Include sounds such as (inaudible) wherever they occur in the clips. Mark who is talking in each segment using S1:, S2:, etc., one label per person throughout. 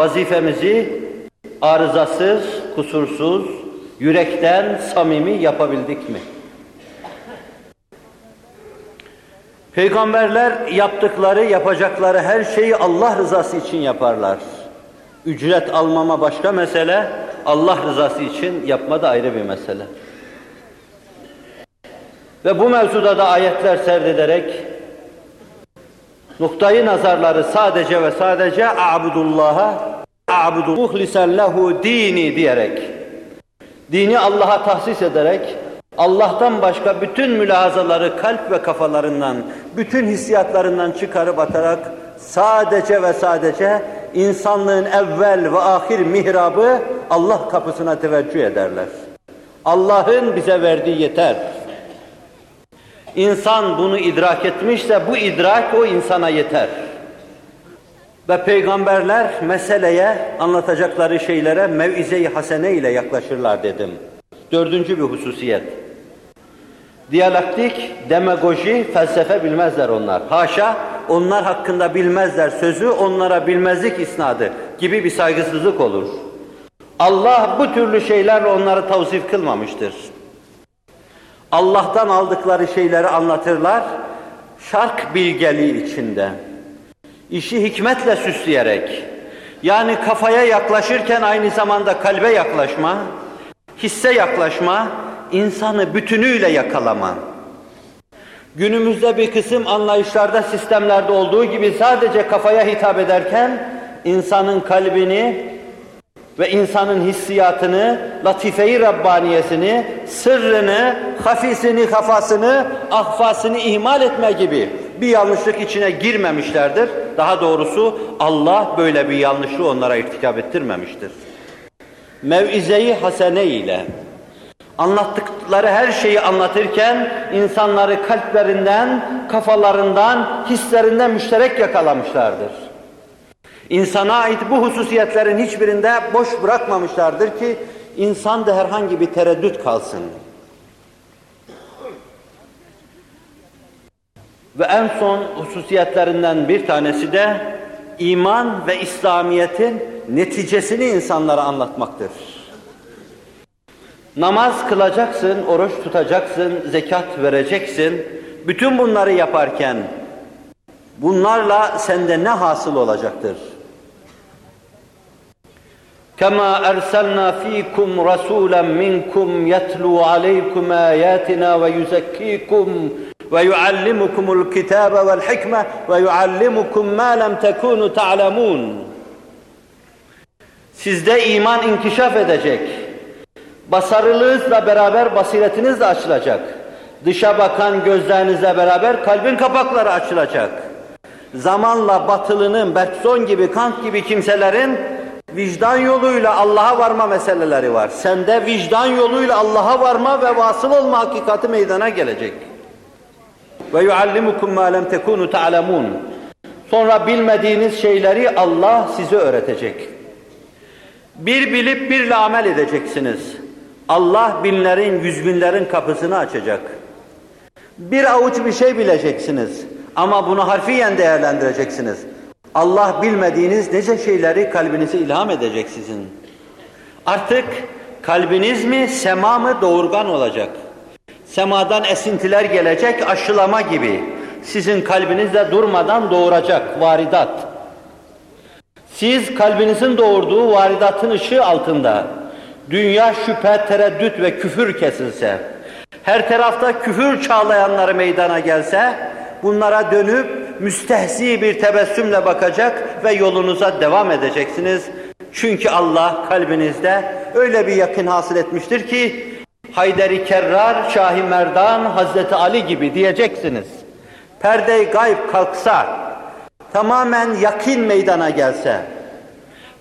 S1: vazifemizi arızasız, kusursuz, yürekten samimi yapabildik mi? Peygamberler yaptıkları, yapacakları her şeyi Allah rızası için yaparlar. Ücret almama başka mesele, Allah rızası için yapma da ayrı bir mesele. Ve bu mevzuda da ayetler serdederek noktayı nazarları sadece ve sadece a'budullaha a'budu muhlisen lehu dini diyerek dini Allah'a tahsis ederek Allah'tan başka bütün mülahazaları kalp ve kafalarından, bütün hissiyatlarından çıkarıp atarak sadece ve sadece insanlığın evvel ve ahir mihrabı Allah kapısına teveccüh ederler. Allah'ın bize verdiği yeter. İnsan bunu idrak etmişse bu idrak o insana yeter. Ve peygamberler meseleye, anlatacakları şeylere mev'ize-i hasene ile yaklaşırlar dedim. Dördüncü bir hususiyet. Diyalektik, demagoji, felsefe bilmezler onlar. Haşa, onlar hakkında bilmezler sözü, onlara bilmezlik isnadı gibi bir saygısızlık olur. Allah bu türlü şeylerle onları tavsif kılmamıştır. Allah'tan aldıkları şeyleri anlatırlar, şark bilgeliği içinde. İşi hikmetle süsleyerek, yani kafaya yaklaşırken aynı zamanda kalbe yaklaşma, hisse yaklaşma, insanı bütünüyle yakalama. Günümüzde bir kısım anlayışlarda, sistemlerde olduğu gibi sadece kafaya hitap ederken, insanın kalbini ve insanın hissiyatını, latifeyi Rabbaniyesini, sırrını, hafisini, kafasını, ahfasını ihmal etme gibi bir yanlışlık içine girmemişlerdir. Daha doğrusu Allah böyle bir yanlışlığı onlara irtikap ettirmemiştir. Mev'ize-i hasene ile anlattıkları her şeyi anlatırken insanları kalplerinden, kafalarından, hislerinden müşterek yakalamışlardır. İnsana ait bu hususiyetlerin hiçbirinde boş bırakmamışlardır ki insan da herhangi bir tereddüt kalsın. Ve en son hususiyetlerinden bir tanesi de iman ve İslamiyet'in neticesini insanlara anlatmaktır. Namaz kılacaksın, oruç tutacaksın, zekat vereceksin. Bütün bunları yaparken bunlarla sende ne hasıl olacaktır? كما أرسلنا فيكم رسولا منكم يتلو عليكم آياتنا ويزكيكم ويعلمكم الكتاب والحكمة ويعلمكم ما لم تكونوا تعلمون Sizde iman inkişaf edecek. Basarılığınızla beraber basiretiniz de açılacak. Dışa bakan gözlerinizle beraber kalbin kapakları açılacak. Zamanla batılının, Bergson gibi, Kant gibi kimselerin vicdan yoluyla Allah'a varma meseleleri var. Sende vicdan yoluyla Allah'a varma ve vasıl olma hakikati meydana gelecek. Ve yuallimukum ma lem tekunu ta'lemun. Sonra bilmediğiniz şeyleri Allah size öğretecek. Bir bilip birle amel edeceksiniz. Allah binlerin, yüz binlerin kapısını açacak. Bir avuç bir şey bileceksiniz. Ama bunu harfiyen değerlendireceksiniz. Allah bilmediğiniz nice şeyleri kalbinize ilham edecek sizin. Artık kalbiniz mi, sema mı doğurgan olacak. Semadan esintiler gelecek, aşılama gibi. Sizin kalbinizde durmadan doğuracak varidat. Siz kalbinizin doğurduğu varidatın ışığı altında dünya şüphe, tereddüt ve küfür kesilse, her tarafta küfür çağlayanları meydana gelse, bunlara dönüp müstehsi bir tebessümle bakacak ve yolunuza devam edeceksiniz. Çünkü Allah kalbinizde öyle bir yakın hasıl etmiştir ki, Hayderi Kerrar, Şahi Merdan, Hazreti Ali gibi diyeceksiniz. Perde-i gayb kalksa, tamamen yakin meydana gelse,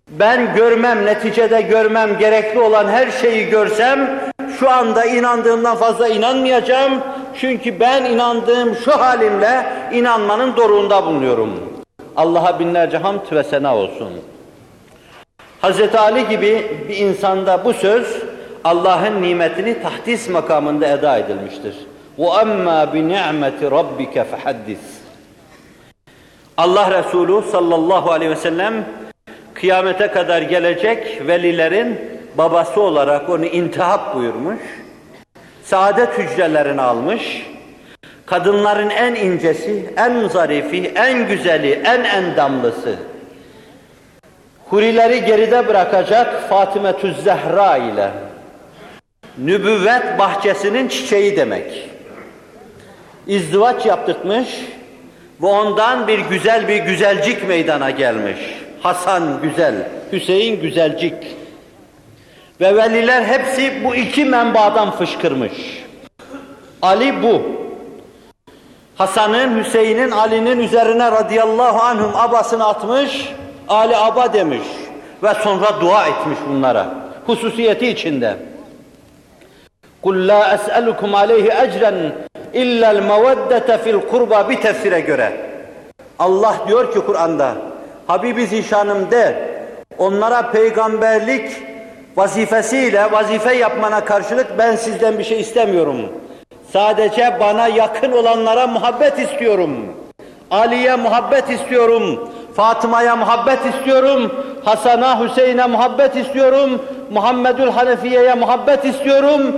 S1: ben görmem, neticede görmem gerekli olan her şeyi görsem, şu anda inandığımdan fazla inanmayacağım. Çünkü ben inandığım şu halimle inanmanın doruğunda bulunuyorum. Allah'a binlerce hamd ve sena olsun. Hz. Ali gibi bir insanda bu söz Allah'ın nimetini tahdis makamında eda edilmiştir. وَأَمَّا بِنِعْمَةِ رَبِّكَ فَحَدِّث Allah Resulü sallallahu aleyhi ve sellem kıyamete kadar gelecek velilerin babası olarak onu intihap buyurmuş. Saadet hücrelerini almış. Kadınların en incesi, en zarifi, en güzeli, en endamlısı. Hurileri geride bırakacak Fatime Zehra ile nübüvvet bahçesinin çiçeği demek. İzdivaç yaptırtmış ve ondan bir güzel bir güzelcik meydana gelmiş. Hasan güzel, Hüseyin güzelcik. Ve veliler hepsi bu iki menbadan fışkırmış. Ali bu. Hasan'ın, Hüseyin'in, Ali'nin üzerine radıyallahu anhum abasını atmış, Ali aba demiş ve sonra dua etmiş bunlara. Hususiyeti içinde. قُلْ لَا أَسْأَلُكُمْ عَلَيْهِ اَجْرًا اِلَّا الْمَوَدَّةَ فِي الْقُرْبَى bir tefsire göre. Allah diyor ki Kur'an'da, Habibi Zişanım de, onlara peygamberlik vazifesiyle vazife yapmana karşılık ben sizden bir şey istemiyorum. Sadece bana yakın olanlara muhabbet istiyorum. Ali'ye muhabbet istiyorum. Fatıma'ya muhabbet istiyorum. Hasan'a, Hüseyin'e muhabbet istiyorum. Muhammedül Hanefiye'ye muhabbet istiyorum.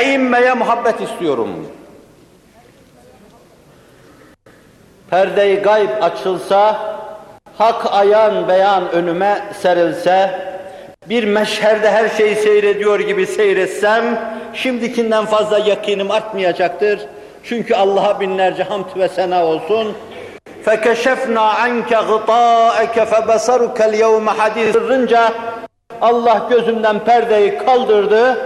S1: Eimme'ye muhabbet istiyorum. Perde-i gayb açılsa, hak ayan beyan önüme serilse, bir meşherde her şeyi seyrediyor gibi seyretsem, şimdikinden fazla yakinim artmayacaktır. Çünkü Allah'a binlerce hamd ve sena olsun. فَكَشَفْنَا عَنْكَ غِطَاءَكَ فَبَصَرُكَ الْيَوْمَ حَدِيث Allah gözümden perdeyi kaldırdı,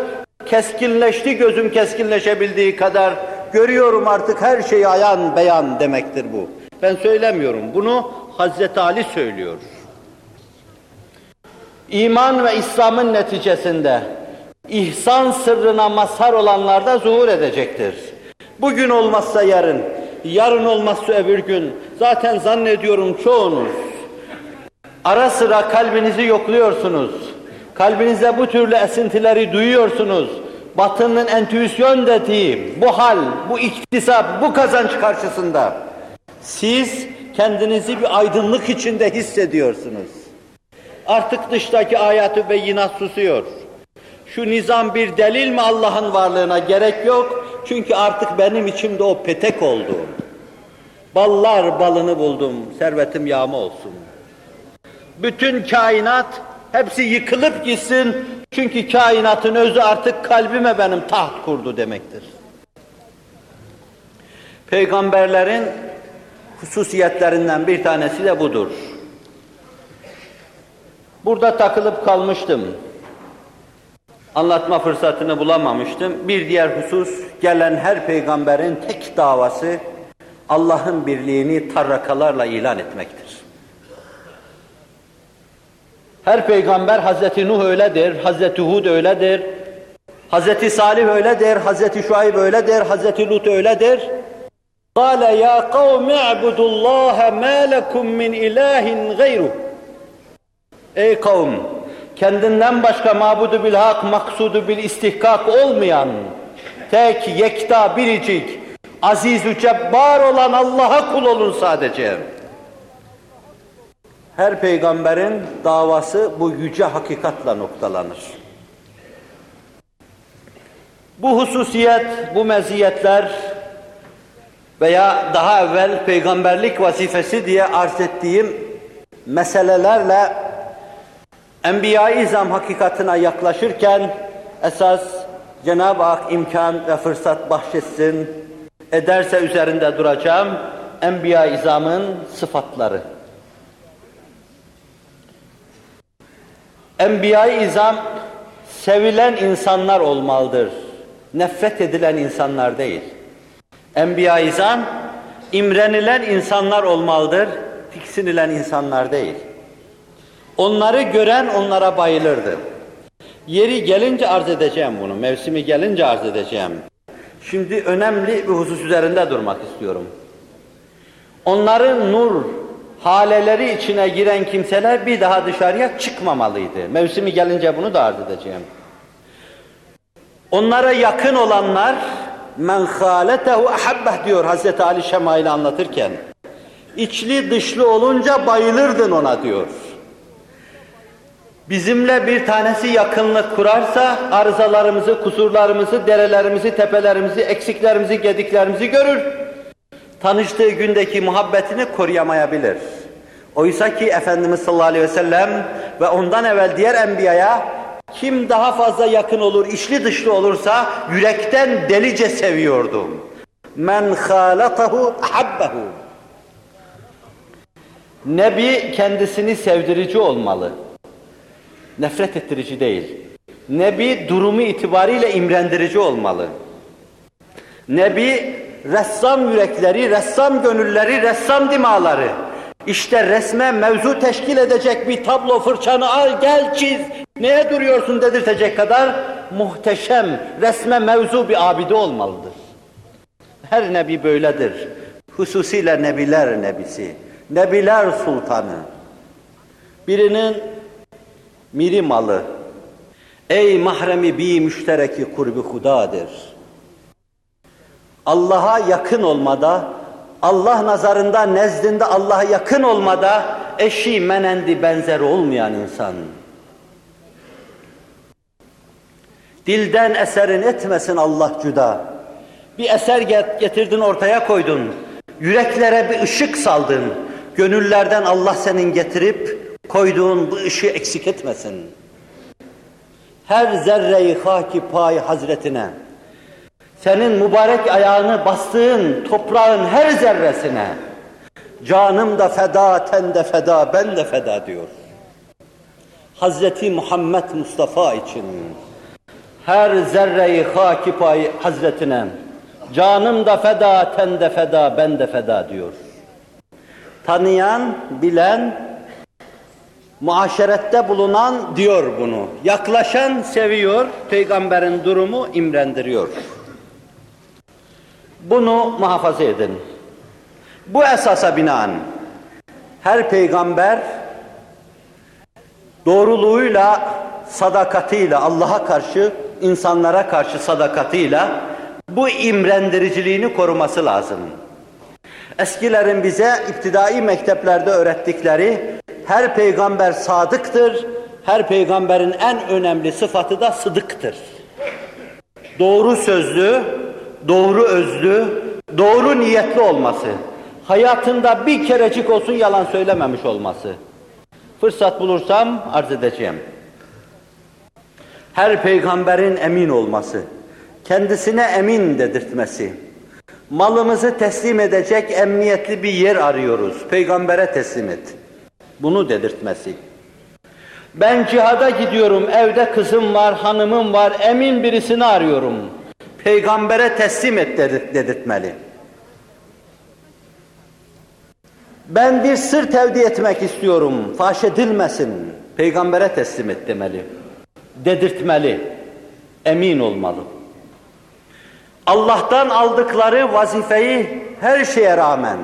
S1: keskinleşti gözüm keskinleşebildiği kadar, görüyorum artık her şeyi ayan beyan demektir bu. Ben söylemiyorum, bunu Hazreti Ali söylüyor. İman ve İslam'ın neticesinde ihsan sırrına mazhar olanlar da zuhur edecektir. Bugün olmazsa yarın, yarın olmazsa öbür gün, zaten zannediyorum çoğunuz, ara sıra kalbinizi yokluyorsunuz, kalbinizde bu türlü esintileri duyuyorsunuz, Batının entüisyon dediği bu hal, bu iktisap, bu kazanç karşısında siz kendinizi bir aydınlık içinde hissediyorsunuz. Artık dıştaki ayatı beyinat susuyor. Şu nizam bir delil mi Allah'ın varlığına gerek yok. Çünkü artık benim içimde o petek oldu. Ballar balını buldum, servetim yağma olsun. Bütün kainat hepsi yıkılıp gitsin. Çünkü kainatın özü artık kalbime benim taht kurdu demektir. Peygamberlerin hususiyetlerinden bir tanesi de budur. Burada takılıp kalmıştım. Anlatma fırsatını bulamamıştım. Bir diğer husus, gelen her peygamberin tek davası Allah'ın birliğini tarrakalarla ilan etmektir. Her peygamber Hazreti Nuh öyledir, Hazreti Hud öyledir, Hazreti Salih öyledir, Hazreti Şuayb öyledir, Hazreti Lut öyledir. قال يا قوم اعبدوا الله ما لكم من إله غيره Ey kavm! Kendinden başka mabudu bil hak, maksudu bil istihkak olmayan, tek, yekta, biricik, aziz-ü cebbar olan Allah'a kul olun sadece. Her peygamberin davası bu yüce hakikatla noktalanır. Bu hususiyet, bu meziyetler veya daha evvel peygamberlik vazifesi diye arz ettiğim meselelerle Enbiya-i İzam hakikatine yaklaşırken esas Cenab-ı Hak imkan ve fırsat bahşetsin, ederse üzerinde duracağım Enbiya-i İzam'ın sıfatları. Enbiya-i İzam sevilen insanlar olmalıdır. Nefret edilen insanlar değil. Enbiya-i İzam imrenilen insanlar olmalıdır. Tiksinilen insanlar değil. Onları gören onlara bayılırdı. Yeri gelince arz edeceğim bunu, mevsimi gelince arz edeceğim. Şimdi önemli bir husus üzerinde durmak istiyorum. Onların nur haleleri içine giren kimseler bir daha dışarıya çıkmamalıydı. Mevsimi gelince bunu da arz edeceğim. Onlara yakın olanlar men haletehu ahabbeh diyor Hazreti Ali Şemail'i anlatırken. İçli dışlı olunca bayılırdın ona diyor. Bizimle bir tanesi yakınlık kurarsa arızalarımızı, kusurlarımızı, derelerimizi, tepelerimizi, eksiklerimizi, gediklerimizi görür. Tanıştığı gündeki muhabbetini koruyamayabilir. Oysa ki Efendimiz sallallahu aleyhi ve sellem ve ondan evvel diğer enbiyaya kim daha fazla yakın olur, içli dışlı olursa yürekten delice seviyordu. Men halatahu ahabbehu. Nebi kendisini sevdirici olmalı. Nefret ettirici değil. Nebi durumu itibariyle imrendirici olmalı. Nebi ressam yürekleri, ressam gönülleri, ressam dimaları. İşte resme mevzu teşkil edecek bir tablo fırçanı al gel çiz. Neye duruyorsun dedirtecek kadar muhteşem resme mevzu bir abide olmalıdır. Her nebi böyledir. Hususiyle nebiler nebisi. Nebiler sultanı. Birinin miri malı. Ey mahremi bi müştereki kurbi hudadır. Allah'a yakın olmada, Allah nazarında, nezdinde Allah'a yakın olmada eşi menendi benzer olmayan insan. Dilden eserin etmesin Allah cüda. Bir eser getirdin ortaya koydun. Yüreklere bir ışık saldın. Gönüllerden Allah senin getirip koyduğun bu ışığı eksik etmesin. Her zerreyi haki pay hazretine, senin mübarek ayağını bastığın toprağın her zerresine, canım da feda, ten de feda, ben de feda diyor. Hazreti Muhammed Mustafa için her zerreyi haki pay hazretine, canım da feda, ten de feda, ben de feda diyor. Tanıyan, bilen, muaşerette bulunan diyor bunu. Yaklaşan seviyor, peygamberin durumu imrendiriyor. Bunu muhafaza edin. Bu esasa binaen her peygamber doğruluğuyla, sadakatiyle, Allah'a karşı, insanlara karşı sadakatiyle bu imrendiriciliğini koruması lazım. Eskilerin bize iptidai mekteplerde öğrettikleri her peygamber sadıktır, her peygamberin en önemli sıfatı da sıdıktır. Doğru sözlü, doğru özlü, doğru niyetli olması. Hayatında bir kerecik olsun yalan söylememiş olması. Fırsat bulursam arz edeceğim. Her peygamberin emin olması, kendisine emin dedirtmesi. Malımızı teslim edecek emniyetli bir yer arıyoruz. Peygambere teslim et. Bunu dedirtmesi. Ben cihada gidiyorum, evde kızım var, hanımım var, emin birisini arıyorum. Peygambere teslim et dedirtmeli. Ben bir sır tevdi etmek istiyorum, faş edilmesin. Peygambere teslim et demeli. Dedirtmeli. Emin olmalı. Allah'tan aldıkları vazifeyi her şeye rağmen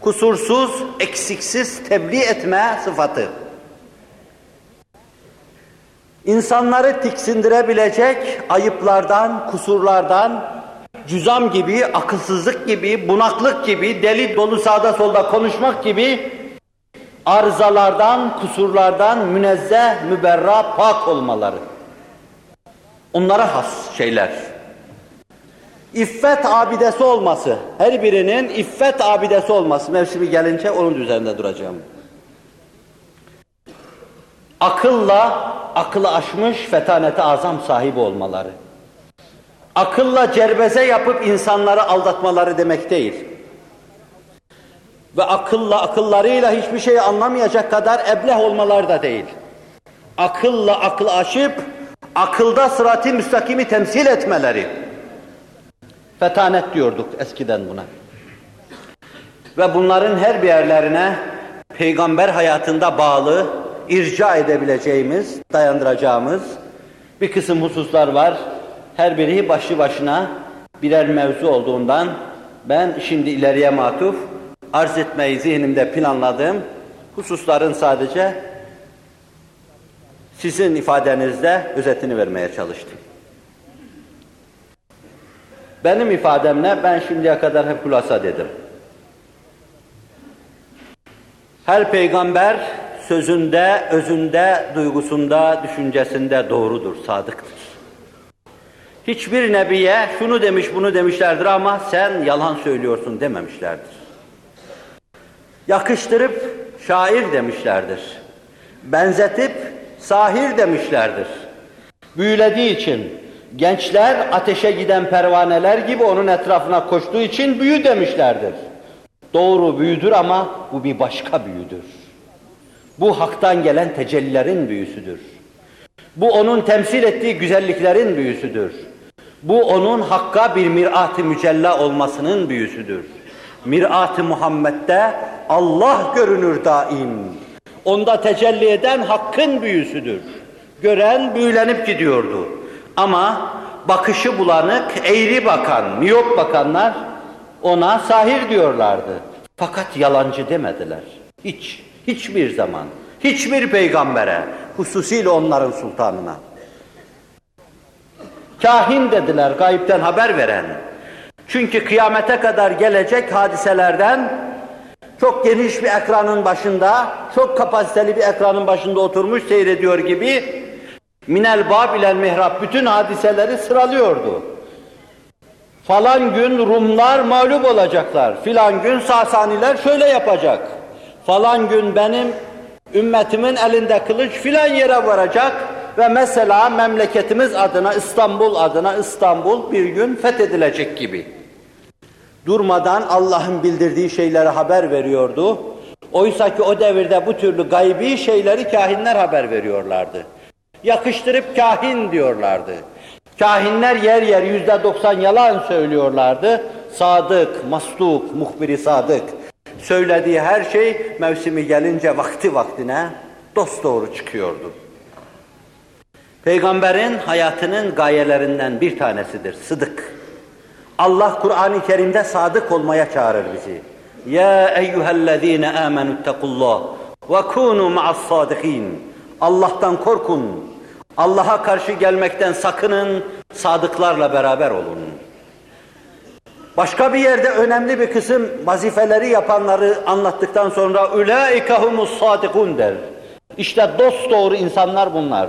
S1: kusursuz, eksiksiz tebliğ etme sıfatı. İnsanları tiksindirebilecek ayıplardan, kusurlardan, cüzam gibi, akılsızlık gibi, bunaklık gibi, deli dolu sağda solda konuşmak gibi arızalardan, kusurlardan münezzeh, müberra, pak olmaları. Onlara has şeyler. İffet abidesi olması, her birinin iffet abidesi olması mevsimi gelince onun üzerinde duracağım. Akılla, akıllı aşmış fetanete azam sahibi olmaları. Akılla cerbeze yapıp insanları aldatmaları demek değil. Ve akılla, akıllarıyla hiçbir şeyi anlamayacak kadar ebleh olmaları da değil. Akılla akıl aşıp, akılda sırat-ı müstakimi temsil etmeleri. Fetanet diyorduk eskiden buna. Ve bunların her bir yerlerine peygamber hayatında bağlı, irca edebileceğimiz, dayandıracağımız bir kısım hususlar var. Her biri başlı başına birer mevzu olduğundan ben şimdi ileriye matuf arz etmeyi zihnimde planladığım hususların sadece sizin ifadenizde özetini vermeye çalıştım. Benim ifademle ben şimdiye kadar hep kulasa dedim. Her peygamber sözünde, özünde, duygusunda, düşüncesinde doğrudur, sadıktır. Hiçbir nebiye şunu demiş, bunu demişlerdir ama sen yalan söylüyorsun dememişlerdir. Yakıştırıp şair demişlerdir. Benzetip sahir demişlerdir. Büyülediği için gençler ateşe giden pervaneler gibi onun etrafına koştuğu için büyü demişlerdir. Doğru büyüdür ama bu bir başka büyüdür. Bu haktan gelen tecellilerin büyüsüdür. Bu onun temsil ettiği güzelliklerin büyüsüdür. Bu onun hakka bir mirat-ı mücella olmasının büyüsüdür. Mirat-ı Muhammed'de Allah görünür daim. Onda tecelli eden hakkın büyüsüdür. Gören büyülenip gidiyordu. Ama bakışı bulanık, eğri bakan, miyop bakanlar ona sahir diyorlardı. Fakat yalancı demediler. Hiç, hiçbir zaman, hiçbir peygambere, hususiyle onların sultanına. Kahin dediler, gayipten haber veren. Çünkü kıyamete kadar gelecek hadiselerden çok geniş bir ekranın başında, çok kapasiteli bir ekranın başında oturmuş seyrediyor gibi minel babilel mihrab bütün hadiseleri sıralıyordu. Falan gün Rumlar mağlup olacaklar, filan gün Sasaniler şöyle yapacak. Falan gün benim ümmetimin elinde kılıç filan yere varacak ve mesela memleketimiz adına, İstanbul adına İstanbul bir gün fethedilecek gibi. Durmadan Allah'ın bildirdiği şeyleri haber veriyordu. Oysa ki o devirde bu türlü gaybi şeyleri kahinler haber veriyorlardı. Yakıştırıp kahin diyorlardı. Kahinler yer yer yüzde doksan yalan söylüyorlardı. Sadık, masluk, muhbiri sadık. Söylediği her şey mevsimi gelince vakti vaktine dosdoğru çıkıyordu. Peygamberin hayatının gayelerinden bir tanesidir, sıdık. Allah Kur'an-ı Kerim'de sadık olmaya çağırır bizi. Ya eyyühellezine amenüttekullah ve kunu ma'as sadikin. Allah'tan korkun. Allah'a karşı gelmekten sakının, sadıklarla beraber olun. Başka bir yerde önemli bir kısım vazifeleri yapanları anlattıktan sonra ulaike humus sadikun der. İşte dost doğru insanlar bunlar.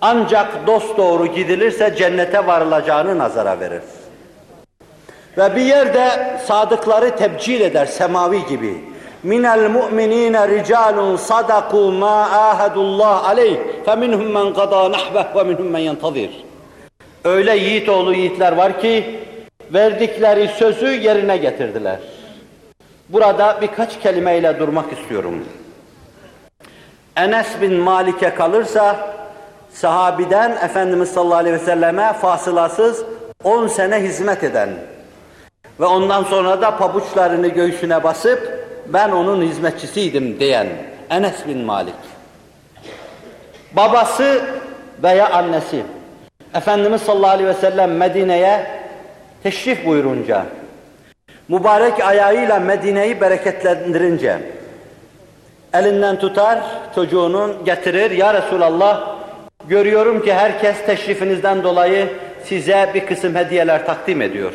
S1: Ancak dost doğru gidilirse cennete varılacağını nazara verir. Ve bir yerde sadıkları tebcil eder semavi gibi. Minel mu'minine ricalun sadaku ma ahadullah aleyh feminhum men qada nahbeh ve minhum men yentazir. Öyle yiğit oğlu yiğitler var ki verdikleri sözü yerine getirdiler. Burada birkaç kelimeyle durmak istiyorum. Enes bin Malik'e kalırsa sahabiden Efendimiz sallallahu aleyhi ve selleme fasılasız 10 sene hizmet eden ve ondan sonra da pabuçlarını göğsüne basıp ben onun hizmetçisiydim diyen Enes bin Malik. Babası veya annesi Efendimiz sallallahu aleyhi ve sellem Medine'ye teşrif buyurunca mübarek ayağıyla Medine'yi bereketlendirince elinden tutar çocuğunun getirir ya Resulallah görüyorum ki herkes teşrifinizden dolayı size bir kısım hediyeler takdim ediyor.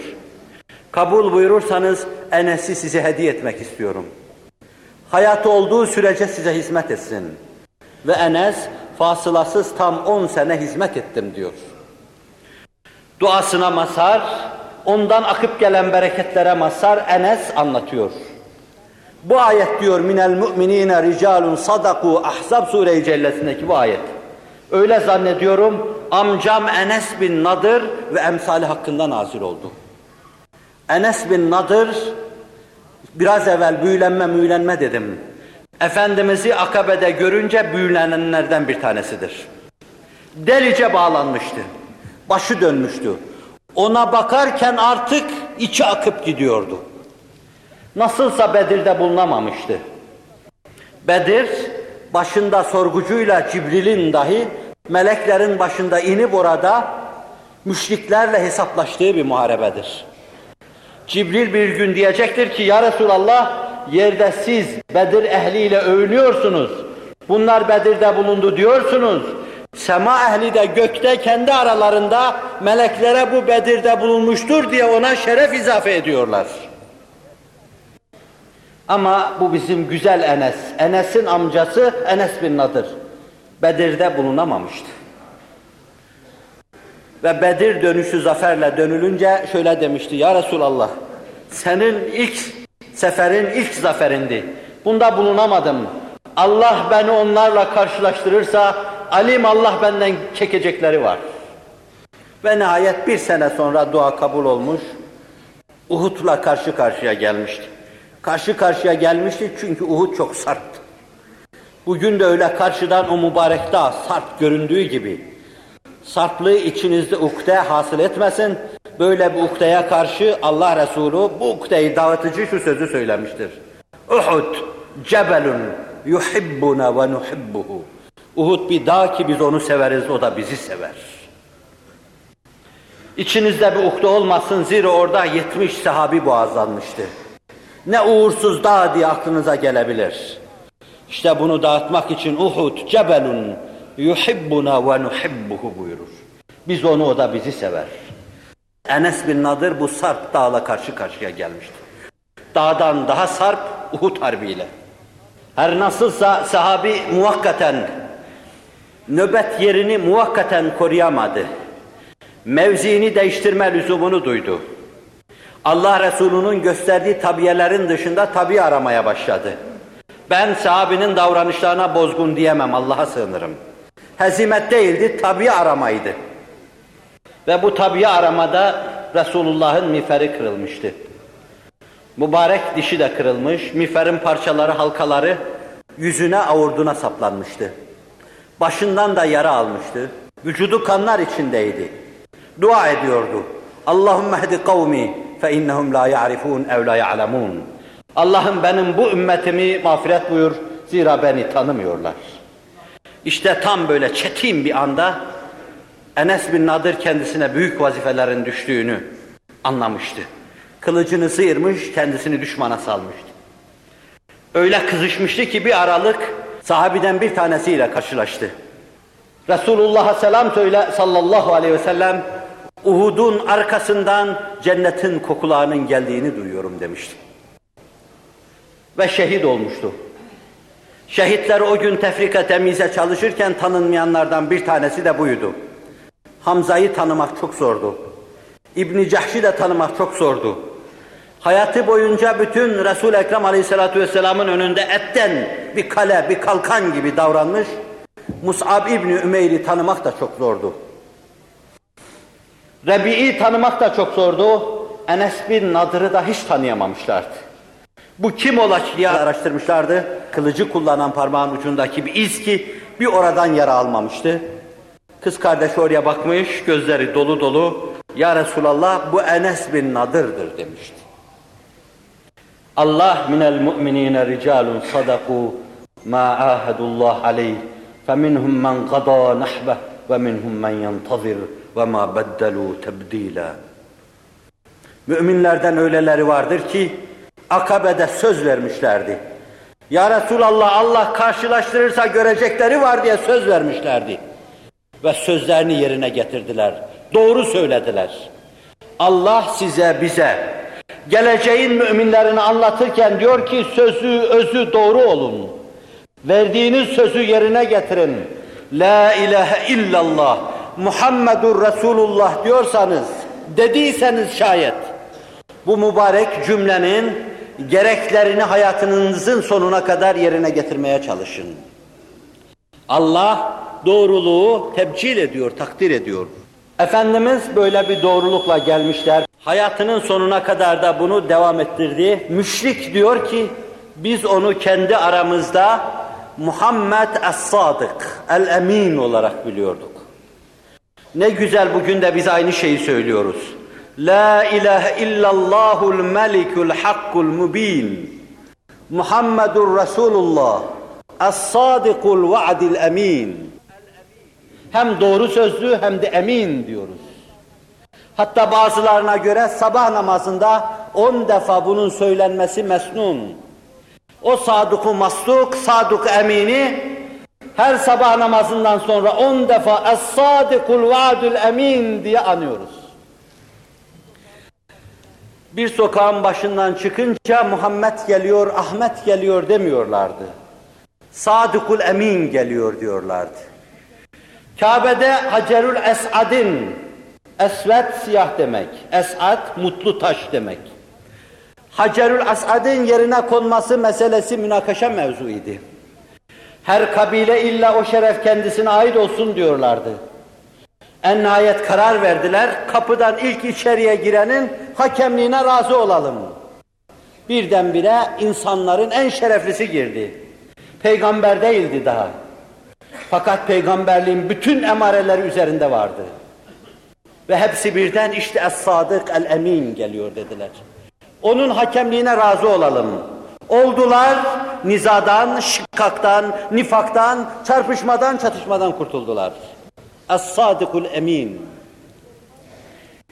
S1: Kabul buyurursanız Enes'i size hediye etmek istiyorum. Hayatı olduğu sürece size hizmet etsin. Ve Enes fasılasız tam 10 sene hizmet ettim diyor. Duasına mazhar, ondan akıp gelen bereketlere mazhar Enes anlatıyor. Bu ayet diyor minel mu'minine ricalun sadaku Ahzab sure-i cellesindeki bu ayet. Öyle zannediyorum amcam Enes bin Nadır ve emsali hakkında nazil oldu. Enes bin Nadır, biraz evvel büyülenme müylenme dedim. Efendimiz'i akabede görünce büyülenenlerden bir tanesidir. Delice bağlanmıştı. Başı dönmüştü. Ona bakarken artık içi akıp gidiyordu. Nasılsa Bedir'de bulunamamıştı. Bedir, başında sorgucuyla Cibril'in dahi, meleklerin başında inip orada müşriklerle hesaplaştığı bir muharebedir. Cibril bir gün diyecektir ki ya Resulallah yerde siz Bedir ehliyle övünüyorsunuz. Bunlar Bedir'de bulundu diyorsunuz. Sema ehli de gökte kendi aralarında meleklere bu Bedir'de bulunmuştur diye ona şeref izafe ediyorlar. Ama bu bizim güzel Enes. Enes'in amcası Enes bin Nadır. Bedir'de bulunamamıştı. Ve Bedir dönüşü zaferle dönülünce şöyle demişti. Ya Resulallah senin ilk seferin ilk zaferindi. Bunda bulunamadım. Allah beni onlarla karşılaştırırsa alim Allah benden çekecekleri var. Ve nihayet bir sene sonra dua kabul olmuş. Uhud'la karşı karşıya gelmişti. Karşı karşıya gelmişti çünkü Uhud çok sarptı. Bugün de öyle karşıdan o mübarek dağ sarp göründüğü gibi sarplığı içinizde ukde hasıl etmesin. Böyle bir ukdeye karşı Allah Resulü bu ukdeyi dağıtıcı şu sözü söylemiştir. Uhud cebelun yuhibbuna ve nuhibbuhu. Uhud bir dağ ki biz onu severiz, o da bizi sever. İçinizde bir ukde olmasın zira orada 70 sahabi boğazlanmıştı. Ne uğursuz dağ diye aklınıza gelebilir. İşte bunu dağıtmak için Uhud cebelun yuhibbuna ve nuhibbuhu buyurur. Biz onu o da bizi sever. Enes bin Nadir bu sarp dağla karşı karşıya gelmişti. Dağdan daha sarp Uhud harbiyle. Her nasılsa sahabi muvakkaten nöbet yerini muvakkaten koruyamadı. Mevziini değiştirme lüzumunu duydu. Allah Resulü'nün gösterdiği tabiyelerin dışında tabi aramaya başladı. Ben sahabinin davranışlarına bozgun diyemem, Allah'a sığınırım. Hezimet değildi, tabi aramaydı. Ve bu tabi aramada Resulullah'ın miferi kırılmıştı. Mübarek dişi de kırılmış, miğferin parçaları, halkaları yüzüne, avurduna saplanmıştı. Başından da yara almıştı. Vücudu kanlar içindeydi. Dua ediyordu. Allahümme hedi kavmi fe innehum la ya'rifun ev la ya'lemun. Allah'ım benim bu ümmetimi mağfiret buyur. Zira beni tanımıyorlar. İşte tam böyle çetin bir anda Enes bin Nadir kendisine büyük vazifelerin düştüğünü anlamıştı. Kılıcını sıyırmış, kendisini düşmana salmıştı. Öyle kızışmıştı ki bir aralık sahabiden bir tanesiyle karşılaştı. Resulullah'a selam söyle sallallahu aleyhi ve sellem Uhud'un arkasından cennetin kokularının geldiğini duyuyorum demişti. Ve şehit olmuştu. Şehitler o gün tefrika temize çalışırken tanınmayanlardan bir tanesi de buydu. Hamza'yı tanımak çok zordu. İbni Cahş'i de tanımak çok zordu. Hayatı boyunca bütün Resul-i Ekrem Aleyhisselatü Vesselam'ın önünde etten bir kale, bir kalkan gibi davranmış. Mus'ab İbni Ümeyr'i tanımak da çok zordu. Rebi'i tanımak da çok zordu. Enes bin Nadır'ı da hiç tanıyamamışlardı. Bu kim olacak diye araştırmışlardı. Kılıcı kullanan parmağın ucundaki bir iz ki bir oradan yara almamıştı. Kız kardeşi oraya bakmış, gözleri dolu dolu. Ya Resulallah bu Enes bin Nadır'dır demişti. Allah minel mu'minine ricalun sadaku ma ahadullah aleyh feminhum men qada nahbe ve minhum men yentazir ve ma beddelu tebdila. Müminlerden öyleleri vardır ki akabede söz vermişlerdi. Ya Resulallah Allah karşılaştırırsa görecekleri var diye söz vermişlerdi. Ve sözlerini yerine getirdiler. Doğru söylediler. Allah size bize geleceğin müminlerini anlatırken diyor ki sözü özü doğru olun. Verdiğiniz sözü yerine getirin. La ilahe illallah Muhammedur Resulullah diyorsanız, dediyseniz şayet bu mübarek cümlenin gereklerini hayatınızın sonuna kadar yerine getirmeye çalışın. Allah doğruluğu tebcil ediyor, takdir ediyor. Efendimiz böyle bir doğrulukla gelmişler. Hayatının sonuna kadar da bunu devam ettirdi. Müşrik diyor ki biz onu kendi aramızda Muhammed Es-Sadık, El-Emin olarak biliyorduk. Ne güzel bugün de biz aynı şeyi söylüyoruz. La ilahe illallahul melikul hakkul mubin. Muhammedur Resulullah. Es-Sadikul va'dil emin. Hem doğru sözlü hem de emin diyoruz. Hatta bazılarına göre sabah namazında on defa bunun söylenmesi mesnun. O sadıku masduk, saduk emini her sabah namazından sonra on defa Es-Sadikul Vaadül Emin diye anıyoruz. Bir sokağın başından çıkınca Muhammed geliyor, Ahmet geliyor demiyorlardı. Sadıkul Emin geliyor diyorlardı. Kabe'de Hacerül Esad'in, esvet siyah demek, esad mutlu taş demek. Hacerül Esad'in yerine konması meselesi münakaşa mevzuuydu. Her kabile illa o şeref kendisine ait olsun diyorlardı. En nihayet karar verdiler, kapıdan ilk içeriye girenin hakemliğine razı olalım. Birdenbire insanların en şereflisi girdi. Peygamber değildi daha. Fakat peygamberliğin bütün emareleri üzerinde vardı. Ve hepsi birden işte Es-Sadık El-Emin geliyor dediler. Onun hakemliğine razı olalım. Oldular, nizadan, şıkkaktan, nifaktan, çarpışmadan, çatışmadan kurtuldular. Es-Sadıkul Emin.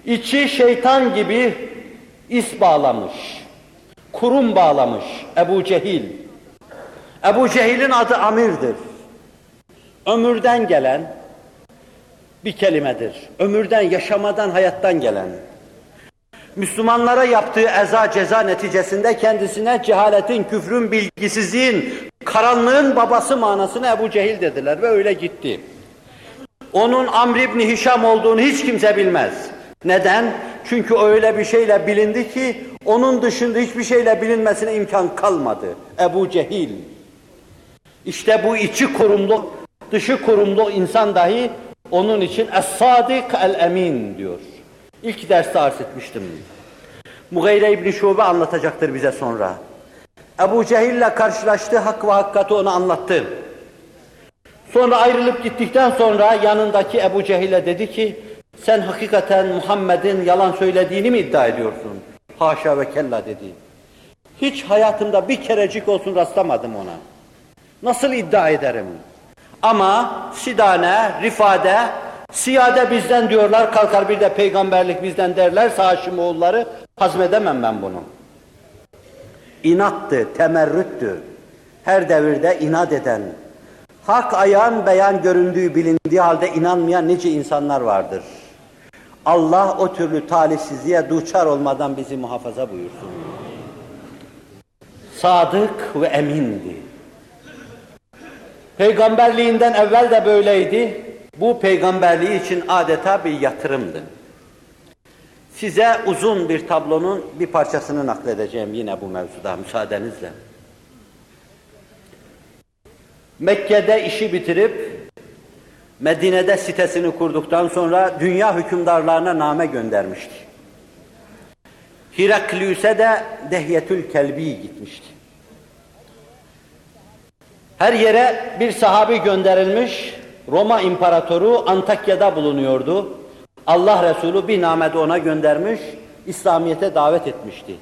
S1: İçi şeytan gibi is bağlamış, kurum bağlamış Ebu Cehil. Ebu Cehil'in adı Amir'dir. Ömürden gelen bir kelimedir. Ömürden, yaşamadan, hayattan gelen. Müslümanlara yaptığı eza ceza neticesinde kendisine cehaletin, küfrün, bilgisizliğin, karanlığın babası manasını Ebu Cehil dediler ve öyle gitti. Onun Amr İbni Hişam olduğunu hiç kimse bilmez. Neden? Çünkü öyle bir şeyle bilindi ki onun dışında hiçbir şeyle bilinmesine imkan kalmadı. Ebu Cehil. İşte bu içi kurumlu, dışı kurumlu insan dahi onun için Es-Sadik El-Emin diyor. İlk derste arz etmiştim. Mugayre İbni Şube anlatacaktır bize sonra. Ebu Cehil'le karşılaştı, hak ve hakikati ona anlattı. Sonra ayrılıp gittikten sonra yanındaki Ebu Cehil'e dedi ki, sen hakikaten Muhammed'in yalan söylediğini mi iddia ediyorsun? Haşa ve kella dedi. Hiç hayatımda bir kerecik olsun rastlamadım ona. Nasıl iddia ederim? Ama Sidane, Rifade, Siyade bizden diyorlar, kalkar bir de peygamberlik bizden derler, Haşimoğulları hazmedemem ben bunu. İnattı, temerrüttü. Her devirde inat eden, hak ayan beyan göründüğü bilindiği halde inanmayan nice insanlar vardır. Allah o türlü talihsizliğe duçar olmadan bizi muhafaza buyursun. Sadık ve emindi. Peygamberliğinden evvel de böyleydi. Bu peygamberliği için adeta bir yatırımdı. Size uzun bir tablonun bir parçasını nakledeceğim yine bu mevzuda müsaadenizle. Mekke'de işi bitirip Medine'de sitesini kurduktan sonra dünya hükümdarlarına name göndermişti. Hiraklius'e de Dehyetül Kelbi gitmişti. Her yere bir sahabi gönderilmiş, Roma İmparatoru Antakya'da bulunuyordu. Allah Resulü bir namede ona göndermiş, İslamiyet'e davet etmişti.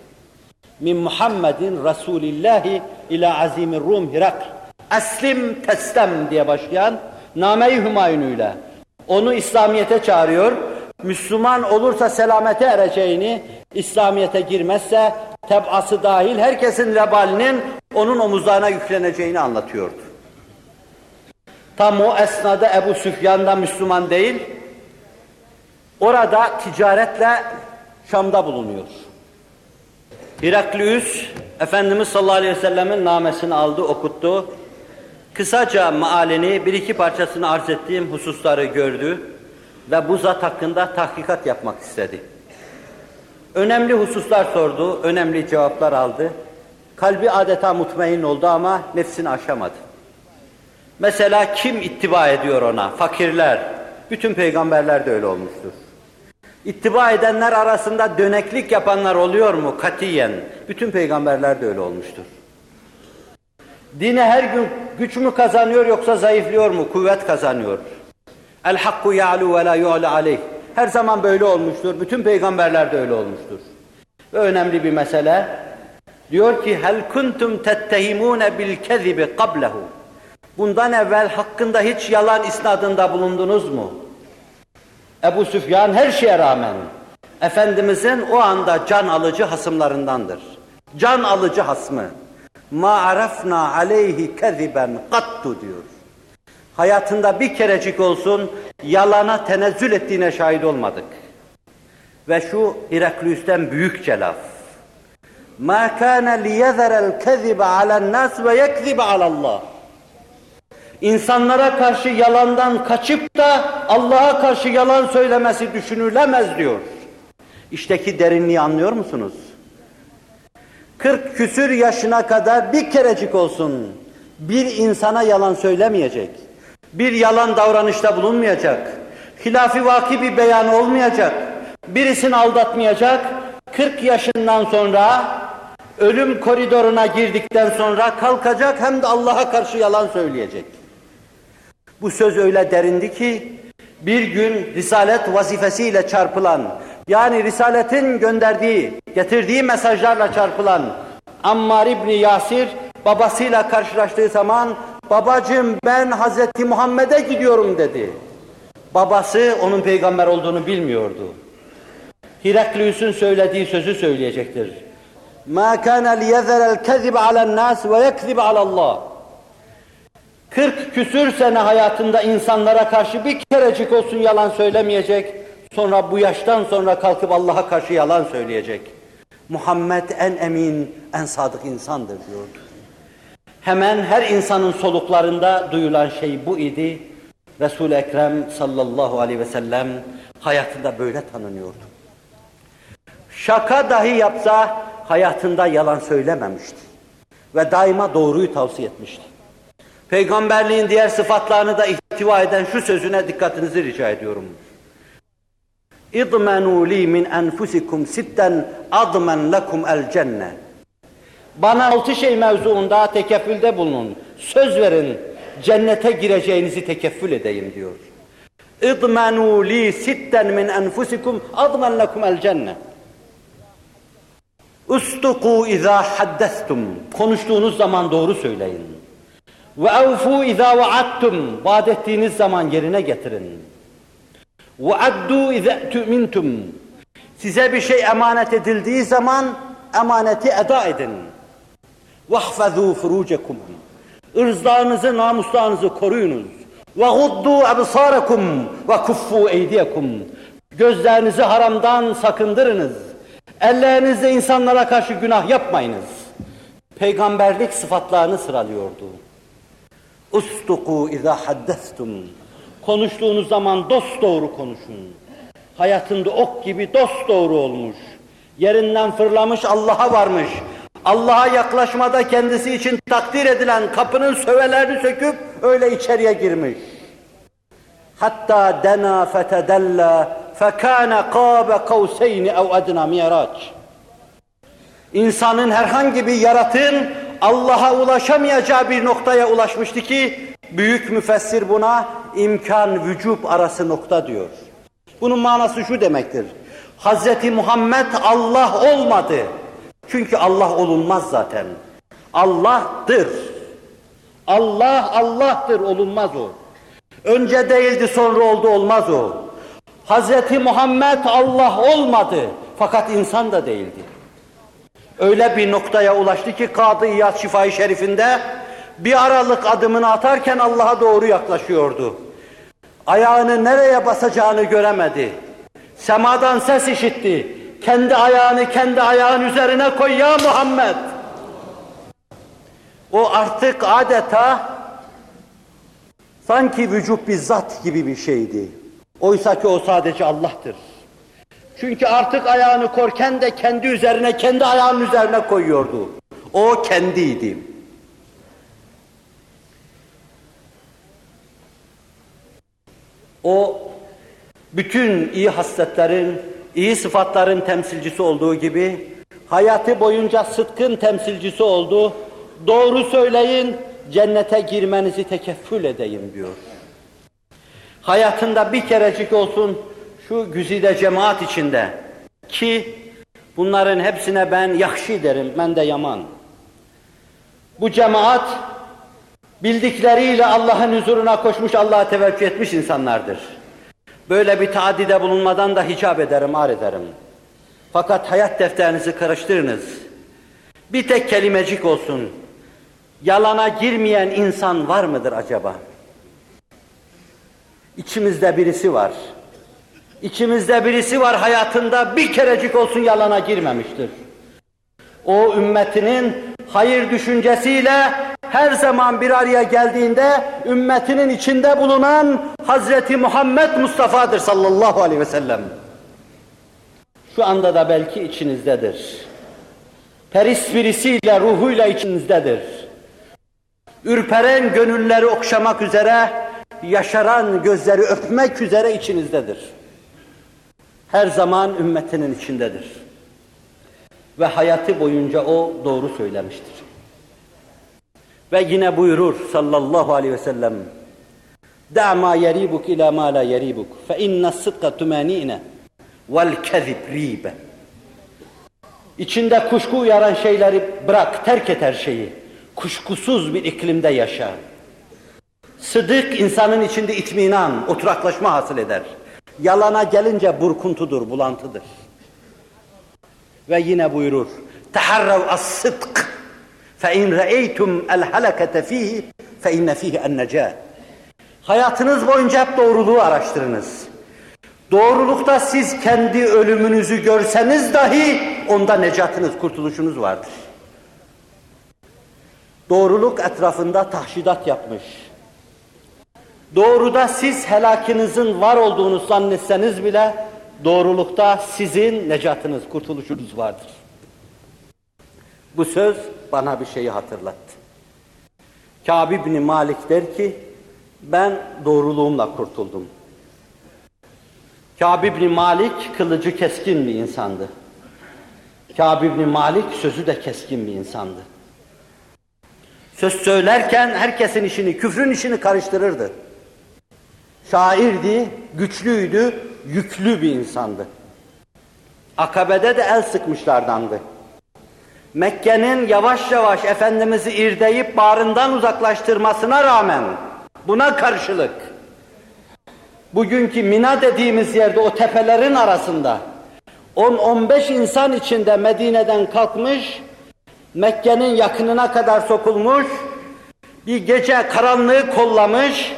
S1: Min Muhammedin Resulillahi ila azimir Rum Hirakl. Eslim teslem diye başlayan Name-i Hümayun'uyla onu İslamiyet'e çağırıyor. Müslüman olursa selamete ereceğini, İslamiyet'e girmezse tebası dahil herkesin vebalinin onun omuzlarına yükleneceğini anlatıyordu. Tam o esnada Ebu Süfyan da Müslüman değil, orada ticaretle Şam'da bulunuyor. Heraklius, Efendimiz sallallahu aleyhi ve sellemin namesini aldı, okuttu. Kısaca mealini, bir iki parçasını arz ettiğim hususları gördü ve bu zat hakkında tahkikat yapmak istedi. Önemli hususlar sordu, önemli cevaplar aldı. Kalbi adeta mutmain oldu ama nefsini aşamadı. Mesela kim ittiba ediyor ona? Fakirler. Bütün peygamberler de öyle olmuştur. İttiba edenler arasında döneklik yapanlar oluyor mu? Katiyen. Bütün peygamberler de öyle olmuştur. Dine her gün güç mü kazanıyor yoksa zayıflıyor mu? Kuvvet kazanıyor. El hakku ya'lu ve la yu'la aleyh. Her zaman böyle olmuştur. Bütün peygamberler de öyle olmuştur. Ve önemli bir mesele. Diyor ki hel kuntum tettehimune bil kezibi qablehu. Bundan evvel hakkında hiç yalan isnadında bulundunuz mu? Ebu Süfyan her şeye rağmen Efendimizin o anda can alıcı hasımlarındandır. Can alıcı hasmı. Ma arafna aleyhi keziben kattu diyor hayatında bir kerecik olsun yalana tenezzül ettiğine şahit olmadık. Ve şu Heraklius'ten büyük celaf. Ma kana liyezerel kezibe alen nas ve yekzibe alallah. İnsanlara karşı yalandan kaçıp da Allah'a karşı yalan söylemesi düşünülemez diyor. İşteki derinliği anlıyor musunuz? 40 küsür yaşına kadar bir kerecik olsun bir insana yalan söylemeyecek. Bir yalan davranışta bulunmayacak. Hilafi vaki bir beyan olmayacak. Birisini aldatmayacak. 40 yaşından sonra ölüm koridoruna girdikten sonra kalkacak hem de Allah'a karşı yalan söyleyecek. Bu söz öyle derindi ki bir gün risalet vazifesiyle çarpılan yani risaletin gönderdiği, getirdiği mesajlarla çarpılan Ammar İbni Yasir babasıyla karşılaştığı zaman babacığım ben Hazreti Muhammed'e gidiyorum dedi. Babası onun peygamber olduğunu bilmiyordu. Heraklius'un söylediği sözü söyleyecektir. مَا كَانَ لِيَذَرَ الْكَذِبَ عَلَى النَّاسِ وَيَكْذِبَ عَلَى اللّٰهِ 40 küsür sene hayatında insanlara karşı bir kerecik olsun yalan söylemeyecek. Sonra bu yaştan sonra kalkıp Allah'a karşı yalan söyleyecek. Muhammed en emin, en sadık insandır diyordu. Hemen her insanın soluklarında duyulan şey bu idi. Resul-i Ekrem sallallahu aleyhi ve sellem hayatında böyle tanınıyordu. Şaka dahi yapsa hayatında yalan söylememişti. Ve daima doğruyu tavsiye etmişti. Peygamberliğin diğer sıfatlarını da ihtiva eden şu sözüne dikkatinizi rica ediyorum. اِضْمَنُوا لِي مِنْ أَنْفُسِكُمْ سِتًّا اَضْمَنْ لَكُمْ الْجَنَّةِ Bana altı şey mevzuunda tekeffülde bulunun. Söz verin, cennete gireceğinizi tekeffül edeyim diyor. اِضْمَنُوا لِي سِتًّا مِنْ أَنْفُسِكُمْ اَضْمَنْ لَكُمْ الْجَنَّةِ اُسْتُقُوا اِذَا حَدَّثْتُمْ Konuştuğunuz zaman doğru söyleyin. Ve evfu izâ vaadtum. Vaad ettiğiniz zaman yerine getirin. Ve addu izâ tu'mintum. Size bir şey emanet edildiği zaman emaneti eda edin. Vahfazû furucekum. Irzlarınızı, namuslarınızı koruyunuz. Absarakum ve kuffu eydiyekum. Gözlerinizi haramdan sakındırınız. Ellerinizle insanlara karşı günah yapmayınız. Peygamberlik sıfatlarını sıralıyordu. Ustuku izâ haddestum. Konuştuğunuz zaman dost doğru konuşun. Hayatında ok gibi dost doğru olmuş. Yerinden fırlamış Allah'a varmış. Allah'a yaklaşmada kendisi için takdir edilen kapının sövelerini söküp öyle içeriye girmiş. Hatta dena fetedella fekâne kâbe kavseyni ev edna miraç. İnsanın herhangi bir yaratığın Allah'a ulaşamayacağı bir noktaya ulaşmıştı ki büyük müfessir buna imkan vücub arası nokta diyor. Bunun manası şu demektir. Hazreti Muhammed Allah olmadı. Çünkü Allah olunmaz zaten. Allah'tır. Allah Allah'tır olunmaz o. Önce değildi sonra oldu olmaz o. Hazreti Muhammed Allah olmadı fakat insan da değildi. Öyle bir noktaya ulaştı ki Kadı İyad Şifai Şerifinde bir aralık adımını atarken Allah'a doğru yaklaşıyordu. Ayağını nereye basacağını göremedi. Semadan ses işitti. Kendi ayağını kendi ayağın üzerine koy ya Muhammed. O artık adeta sanki vücut bir zat gibi bir şeydi. Oysa ki o sadece Allah'tır. Çünkü artık ayağını korken de kendi üzerine, kendi ayağının üzerine koyuyordu. O kendiydi. O bütün iyi hasletlerin, iyi sıfatların temsilcisi olduğu gibi hayatı boyunca sıdkın temsilcisi oldu. Doğru söyleyin, cennete girmenizi tekeffül edeyim diyor. Hayatında bir kerecik olsun şu güzide cemaat içinde ki bunların hepsine ben yakşı derim, ben de yaman. Bu cemaat bildikleriyle Allah'ın huzuruna koşmuş, Allah'a teveccüh etmiş insanlardır. Böyle bir taadide bulunmadan da hicap ederim, ar ederim. Fakat hayat defterinizi karıştırınız. Bir tek kelimecik olsun. Yalana girmeyen insan var mıdır acaba? İçimizde birisi var. İçimizde birisi var hayatında bir kerecik olsun yalana girmemiştir. O ümmetinin hayır düşüncesiyle her zaman bir araya geldiğinde ümmetinin içinde bulunan Hazreti Muhammed Mustafa'dır sallallahu aleyhi ve sellem. Şu anda da belki içinizdedir. Peris birisiyle, ruhuyla içinizdedir. Ürperen gönülleri okşamak üzere, yaşaran gözleri öpmek üzere içinizdedir. Her zaman ümmetinin içindedir. Ve hayatı boyunca o doğru söylemiştir. Ve yine buyurur sallallahu aleyhi ve sellem, دَعْ مَا يَرِيبُكْ اِلَى مَا لَا يَرِيبُكْ فَاِنَّ الصِّدْقَ تُمَانِئِنَ وَالْكَذِبْ رِيبَ İçinde kuşku uyaran şeyleri bırak, terk et her şeyi. Kuşkusuz bir iklimde yaşa. Sıdık insanın içinde itminan, oturaklaşma hasıl eder. Yalana gelince burkuntudur, bulantıdır. Ve yine buyurur, تَحَرَّوْ الصِّدْقِ فَاِنْ رَأَيْتُمْ الْحَلَكَةَ ف۪يهِ فَاِنَّ ف۪يهِ النَّجَاةِ Hayatınız boyunca hep doğruluğu araştırınız. Doğrulukta siz kendi ölümünüzü görseniz dahi onda necatınız, kurtuluşunuz vardır. Doğruluk etrafında tahşidat yapmış. Doğruda siz helakinizin var olduğunu zannetseniz bile doğrulukta sizin necatınız, kurtuluşunuz vardır. Bu söz bana bir şeyi hatırlattı. Kâb ibn Malik der ki, ben doğruluğumla kurtuldum. Kâb ibn Malik kılıcı keskin bir insandı. Kâb ibn Malik sözü de keskin bir insandı. Söz söylerken herkesin işini, küfrün işini karıştırırdı. Şairdi, güçlüydü, yüklü bir insandı. Akabe'de de el sıkmışlardandı. Mekke'nin yavaş yavaş Efendimiz'i irdeyip bağrından uzaklaştırmasına rağmen buna karşılık bugünkü Mina dediğimiz yerde o tepelerin arasında 10-15 insan içinde Medine'den kalkmış, Mekke'nin yakınına kadar sokulmuş, bir gece karanlığı kollamış,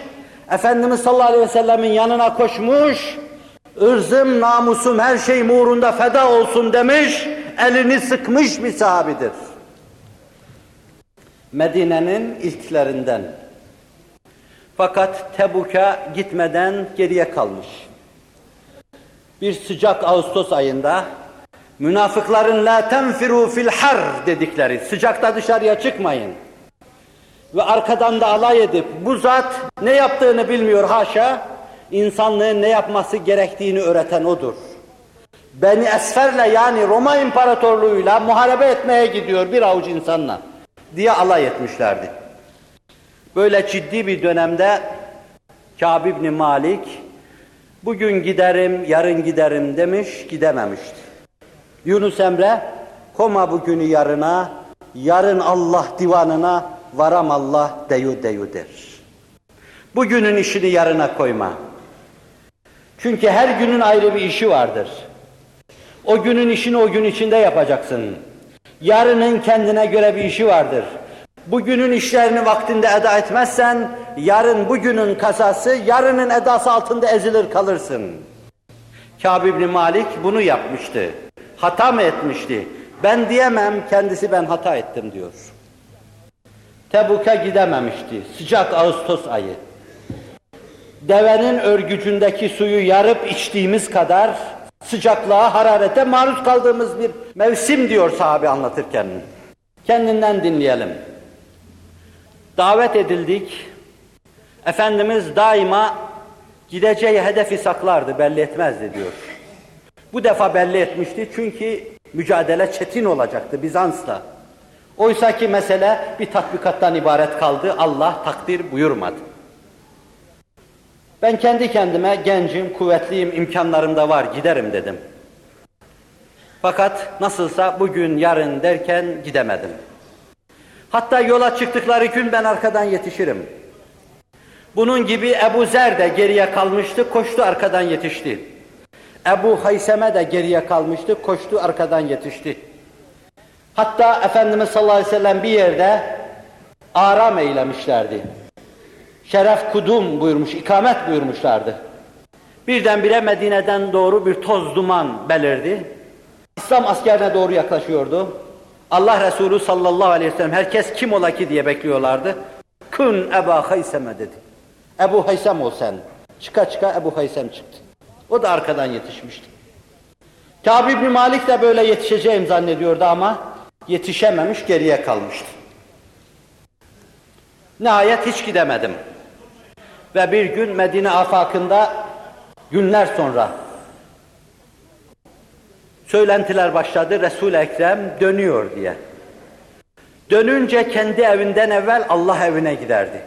S1: Efendimiz sallallahu aleyhi ve sellemin yanına koşmuş, ırzım, namusum, her şey uğrunda feda olsun demiş, elini sıkmış bir sahabidir. Medine'nin ilklerinden. Fakat Tebuk'a gitmeden geriye kalmış. Bir sıcak Ağustos ayında münafıkların la tenfiru fil har dedikleri sıcakta dışarıya çıkmayın. Ve arkadan da alay edip bu zat ne yaptığını bilmiyor haşa insanlığın ne yapması gerektiğini öğreten odur. Beni Esfer'le yani Roma İmparatorluğu'yla muharebe etmeye gidiyor bir avuç insanla diye alay etmişlerdi. Böyle ciddi bir dönemde Kâb ibn Malik bugün giderim, yarın giderim demiş, gidememişti. Yunus Emre, koma bugünü yarına, yarın Allah divanına, varam Allah deyu deyu der. Bugünün işini yarına koyma. Çünkü her günün ayrı bir işi vardır. O günün işini o gün içinde yapacaksın. Yarının kendine göre bir işi vardır. Bugünün işlerini vaktinde eda etmezsen, yarın bugünün kasası, yarının edası altında ezilir kalırsın. Kâb ibn Malik bunu yapmıştı. Hata mı etmişti? Ben diyemem, kendisi ben hata ettim diyor. Tebuk'a gidememişti. Sıcak Ağustos ayı. Devenin örgücündeki suyu yarıp içtiğimiz kadar sıcaklığa, hararete maruz kaldığımız bir mevsim diyor sahabe anlatırken. Kendinden dinleyelim. Davet edildik. Efendimiz daima gideceği hedefi saklardı, belli etmezdi diyor. Bu defa belli etmişti çünkü mücadele çetin olacaktı Bizans'la. Oysa ki mesele bir tatbikattan ibaret kaldı, Allah takdir buyurmadı. Ben kendi kendime gencim, kuvvetliyim, imkanlarım da var, giderim dedim. Fakat nasılsa bugün, yarın derken gidemedim. Hatta yola çıktıkları gün ben arkadan yetişirim. Bunun gibi Ebu Zer de geriye kalmıştı, koştu arkadan yetişti. Ebu Hayseme de geriye kalmıştı, koştu arkadan yetişti. Hatta Efendimiz sallallahu aleyhi ve sellem bir yerde aram eylemişlerdi. Şeref kudum buyurmuş, ikamet buyurmuşlardı. Birdenbire Medine'den doğru bir toz duman belirdi. İslam askerine doğru yaklaşıyordu. Allah Resulü sallallahu aleyhi ve sellem herkes kim ola ki diye bekliyorlardı. Kün Ebu Hayseme dedi. Ebu Haysem ol sen. Çıka çıka Ebu Haysem çıktı. O da arkadan yetişmişti. Kâb İbni Malik de böyle yetişeceğim zannediyordu ama yetişememiş geriye kalmıştı. Nihayet hiç gidemedim. Ve bir gün Medine afakında günler sonra söylentiler başladı Resul-i Ekrem dönüyor diye. Dönünce kendi evinden evvel Allah evine giderdi.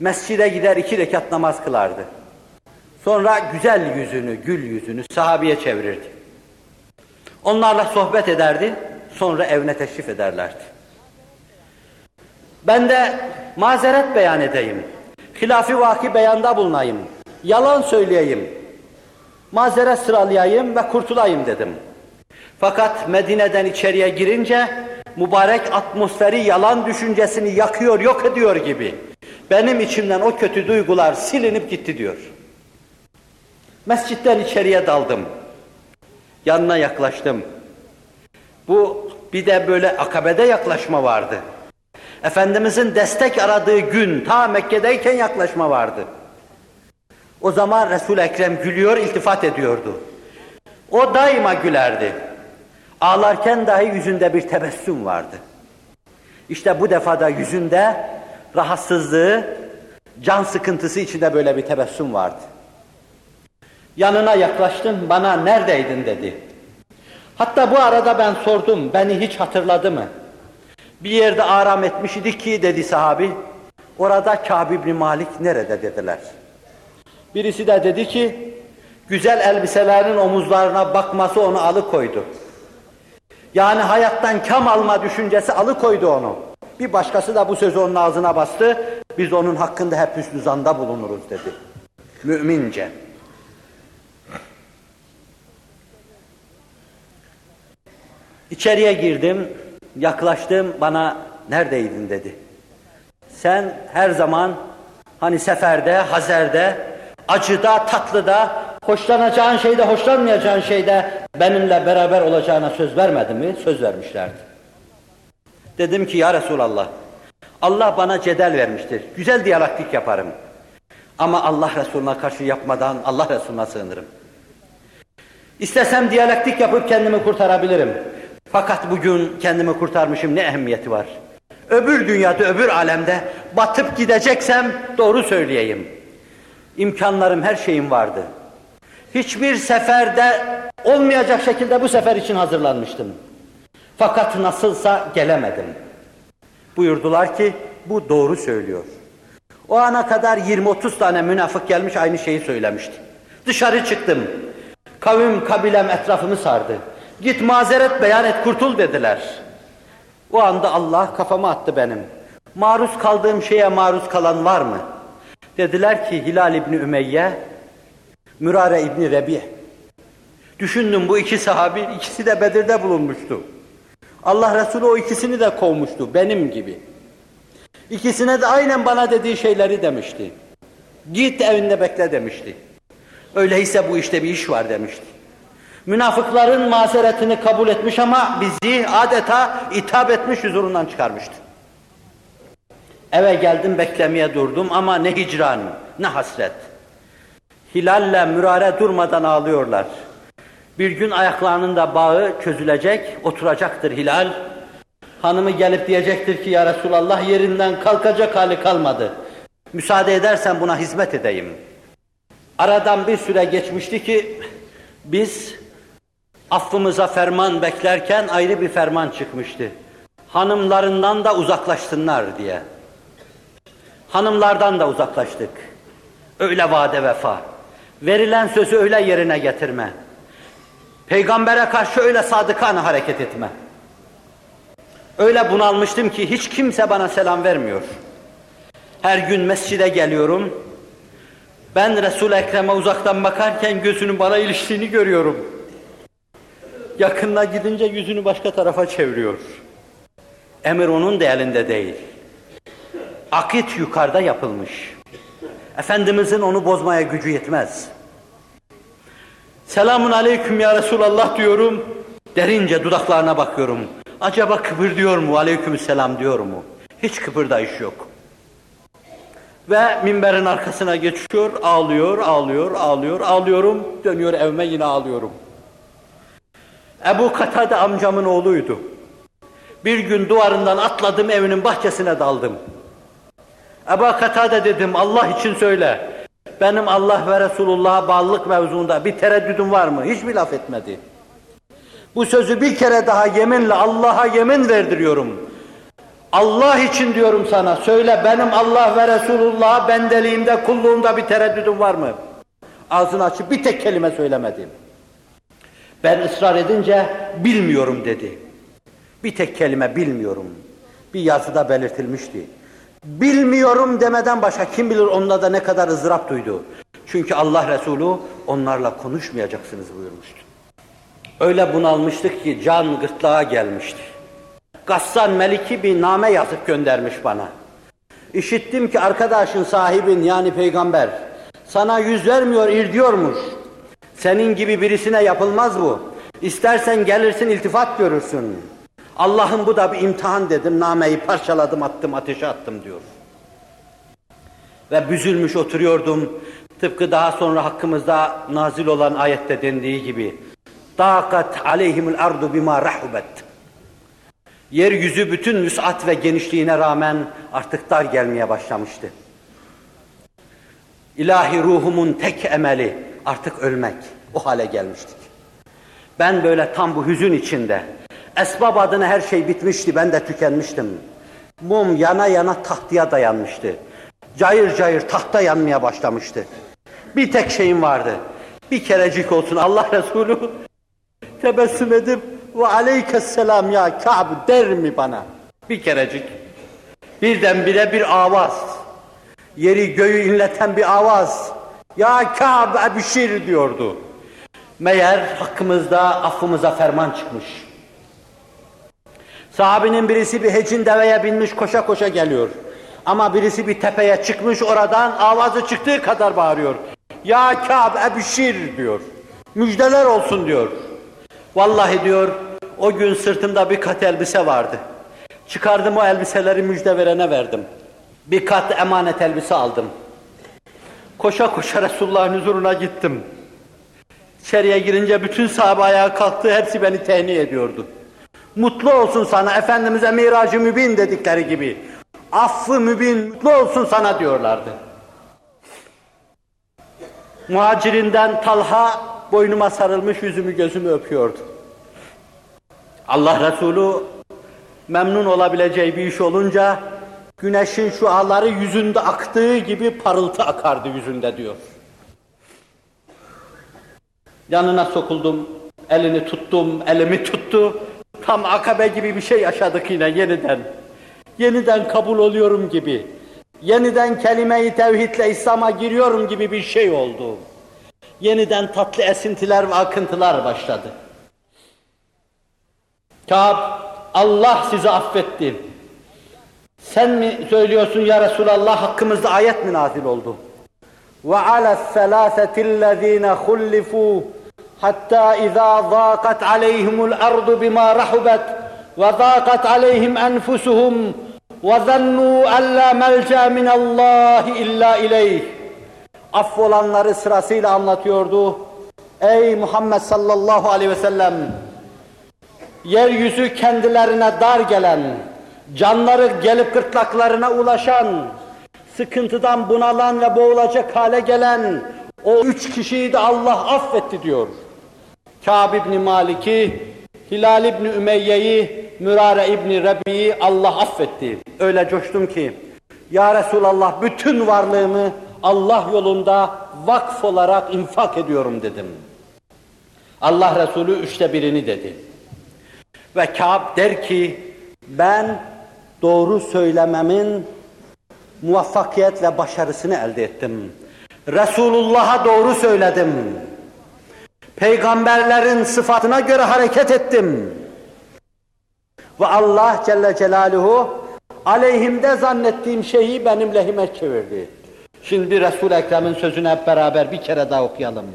S1: Mescide gider iki rekat namaz kılardı. Sonra güzel yüzünü, gül yüzünü sahabeye çevirirdi. Onlarla sohbet ederdi, sonra evine teşrif ederlerdi. Ben de mazeret beyan edeyim. Hilafi vaki beyanda bulunayım. Yalan söyleyeyim. Mazeret sıralayayım ve kurtulayım dedim. Fakat Medine'den içeriye girince mübarek atmosferi yalan düşüncesini yakıyor, yok ediyor gibi. Benim içimden o kötü duygular silinip gitti diyor. Mescitten içeriye daldım. Yanına yaklaştım. Bu bir de böyle akabede yaklaşma vardı. Efendimizin destek aradığı gün ta Mekke'deyken yaklaşma vardı. O zaman Resul Ekrem gülüyor, iltifat ediyordu. O daima gülerdi. Ağlarken dahi yüzünde bir tebessüm vardı. İşte bu defada yüzünde rahatsızlığı, can sıkıntısı içinde böyle bir tebessüm vardı. Yanına yaklaştım, bana neredeydin dedi. Hatta bu arada ben sordum, beni hiç hatırladı mı? Bir yerde aram etmiş idik ki dedi sahabi, orada Kâb İbni Malik nerede dediler. Birisi de dedi ki, güzel elbiselerin omuzlarına bakması onu alıkoydu. Yani hayattan kam alma düşüncesi alıkoydu onu. Bir başkası da bu sözü onun ağzına bastı, biz onun hakkında hep hüsnü zanda bulunuruz dedi. Mümince. İçeriye girdim, yaklaştım, bana neredeydin dedi. Sen her zaman hani seferde, hazerde, acıda, tatlıda, hoşlanacağın şeyde, hoşlanmayacağın şeyde benimle beraber olacağına söz vermedi mi? Söz vermişlerdi. Dedim ki ya Resulallah, Allah bana cedel vermiştir. Güzel diyalektik yaparım. Ama Allah Resulüne karşı yapmadan Allah Resulüne sığınırım. İstesem diyalektik yapıp kendimi kurtarabilirim. Fakat bugün kendimi kurtarmışım ne ehemmiyeti var? Öbür dünyada, öbür alemde batıp gideceksem doğru söyleyeyim. İmkanlarım, her şeyim vardı. Hiçbir seferde olmayacak şekilde bu sefer için hazırlanmıştım. Fakat nasılsa gelemedim. Buyurdular ki bu doğru söylüyor. O ana kadar 20-30 tane münafık gelmiş aynı şeyi söylemişti. Dışarı çıktım. Kavim kabilem etrafımı sardı. Git mazeret beyan et kurtul dediler. O anda Allah kafama attı benim. Maruz kaldığım şeye maruz kalan var mı? Dediler ki Hilal İbni Ümeyye, Mürare İbni Rebih. Düşündüm bu iki sahabi, ikisi de Bedir'de bulunmuştu. Allah Resulü o ikisini de kovmuştu, benim gibi. İkisine de aynen bana dediği şeyleri demişti. Git evinde bekle demişti. Öyleyse bu işte bir iş var demişti. Münafıkların mazeretini kabul etmiş ama bizi adeta itap etmiş huzurundan çıkarmıştı. Eve geldim beklemeye durdum ama ne hicran ne hasret. Hilal'le mürare durmadan ağlıyorlar. Bir gün ayaklarının da bağı çözülecek, oturacaktır Hilal. Hanımı gelip diyecektir ki ya Resulallah yerinden kalkacak hali kalmadı. Müsaade edersen buna hizmet edeyim. Aradan bir süre geçmişti ki biz affımıza ferman beklerken ayrı bir ferman çıkmıştı. Hanımlarından da uzaklaşsınlar diye. Hanımlardan da uzaklaştık. Öyle vade vefa. Verilen sözü öyle yerine getirme. Peygambere karşı öyle sadıkane hareket etme. Öyle bunalmıştım ki hiç kimse bana selam vermiyor. Her gün mescide geliyorum. Ben Resul-i Ekrem'e uzaktan bakarken gözünün bana iliştiğini görüyorum. Yakınına gidince yüzünü başka tarafa çeviriyor. Emir onun da elinde değil. Akit yukarıda yapılmış. Efendimizin onu bozmaya gücü yetmez. Selamun aleyküm ya Resulallah diyorum. Derince dudaklarına bakıyorum. Acaba kıpırdıyor mu? Aleyküm selam diyor mu? Hiç kıpırdayış yok. Ve minberin arkasına geçiyor, ağlıyor, ağlıyor, ağlıyor, ağlıyorum. Dönüyor evime yine ağlıyorum. Ebu Katade amcamın oğluydu. Bir gün duvarından atladım evinin bahçesine daldım. Ebu Katade dedim Allah için söyle. Benim Allah ve Resulullah'a bağlılık mevzuunda bir tereddüdüm var mı? Hiçbir laf etmedi. Bu sözü bir kere daha yeminle Allah'a yemin verdiriyorum. Allah için diyorum sana söyle benim Allah ve Resulullah'a bendeliğimde kulluğumda bir tereddüdüm var mı? Ağzını açıp bir tek kelime söylemedi. Ben ısrar edince bilmiyorum dedi. Bir tek kelime bilmiyorum. Bir yazıda belirtilmişti. Bilmiyorum demeden başka kim bilir onunla da ne kadar ızdırap duydu. Çünkü Allah Resulü onlarla konuşmayacaksınız buyurmuştu. Öyle bunalmıştık ki can gırtlağa gelmişti. Gassan Meliki bir name yazıp göndermiş bana. İşittim ki arkadaşın sahibin yani peygamber sana yüz vermiyor, ir diyormuş. Senin gibi birisine yapılmaz bu. İstersen gelirsin iltifat görürsün. Allah'ım bu da bir imtihan dedim, nameyi parçaladım, attım, ateşe attım diyor. Ve büzülmüş oturuyordum. Tıpkı daha sonra hakkımızda nazil olan ayette dendiği gibi. Takat aleyhimul ardu bima rahubet. Yeryüzü bütün müsat ve genişliğine rağmen artık dar gelmeye başlamıştı. İlahi ruhumun tek emeli artık ölmek. O hale gelmiştik. Ben böyle tam bu hüzün içinde, esbab adına her şey bitmişti, ben de tükenmiştim. Mum yana yana tahtıya dayanmıştı. Cayır cayır tahta yanmaya başlamıştı. Bir tek şeyim vardı. Bir kerecik olsun Allah (laughs) Resulü tebessüm edip ve aleykesselam ya Ka'b der mi bana? Bir kerecik. Birdenbire bir avaz. Yeri göğü inleten bir avaz. Ya Ka'b ebşir diyordu. Meğer hakkımızda affımıza ferman çıkmış. Sahabinin birisi bir hecin deveye binmiş koşa koşa geliyor. Ama birisi bir tepeye çıkmış oradan avazı çıktığı kadar bağırıyor. Ya Ka'b ebşir diyor. Müjdeler olsun diyor. Vallahi diyor o gün sırtımda bir kat elbise vardı. Çıkardım o elbiseleri müjde verene verdim. Bir kat emanet elbise aldım. Koşa koşa Resulullah'ın huzuruna gittim. İçeriye girince bütün sahabe ayağa kalktı, hepsi beni tehni ediyordu. Mutlu olsun sana, Efendimiz'e miracı mübin dedikleri gibi. Affı mübin, mutlu olsun sana diyorlardı. Muhacirinden Talha boynuma sarılmış yüzümü gözümü öpüyordu. Allah Resulü memnun olabileceği bir iş olunca güneşin şuaları yüzünde aktığı gibi parıltı akardı yüzünde diyor. Yanına sokuldum, elini tuttum, elimi tuttu. Tam akabe gibi bir şey yaşadık yine yeniden. Yeniden kabul oluyorum gibi. Yeniden kelime-i tevhidle İslam'a giriyorum gibi bir şey oldu. Yeniden tatlı esintiler ve akıntılar başladı. Kâb, Allah sizi affetti. Sen mi söylüyorsun ya Resulallah hakkımızda ayet mi nazil oldu? Ve ala selaseti'llezine hullifu hatta iza zaqat aleyhimul ardu bima rahubat ve zaqat aleyhim enfusuhum ve zannu en la melca minallahi illa ileyh. Affolanları sırasıyla anlatıyordu. Ey Muhammed sallallahu aleyhi ve sellem yeryüzü kendilerine dar gelen canları gelip gırtlaklarına ulaşan, sıkıntıdan bunalan ve boğulacak hale gelen o üç kişiyi de Allah affetti diyor. Kâb İbni Malik'i, Hilal İbni Ümeyye'yi, Mürare İbni Rabi'yi Allah affetti. Öyle coştum ki, Ya Resulallah bütün varlığımı Allah yolunda vakf olarak infak ediyorum dedim. Allah Resulü üçte birini dedi. Ve Kâb der ki, ben doğru söylememin muvaffakiyet ve başarısını elde ettim. Resulullah'a doğru söyledim. Peygamberlerin sıfatına göre hareket ettim. Ve Allah Celle Celaluhu aleyhimde zannettiğim şeyi benim lehime çevirdi. Şimdi Resul-i Ekrem'in sözünü hep beraber bir kere daha okuyalım.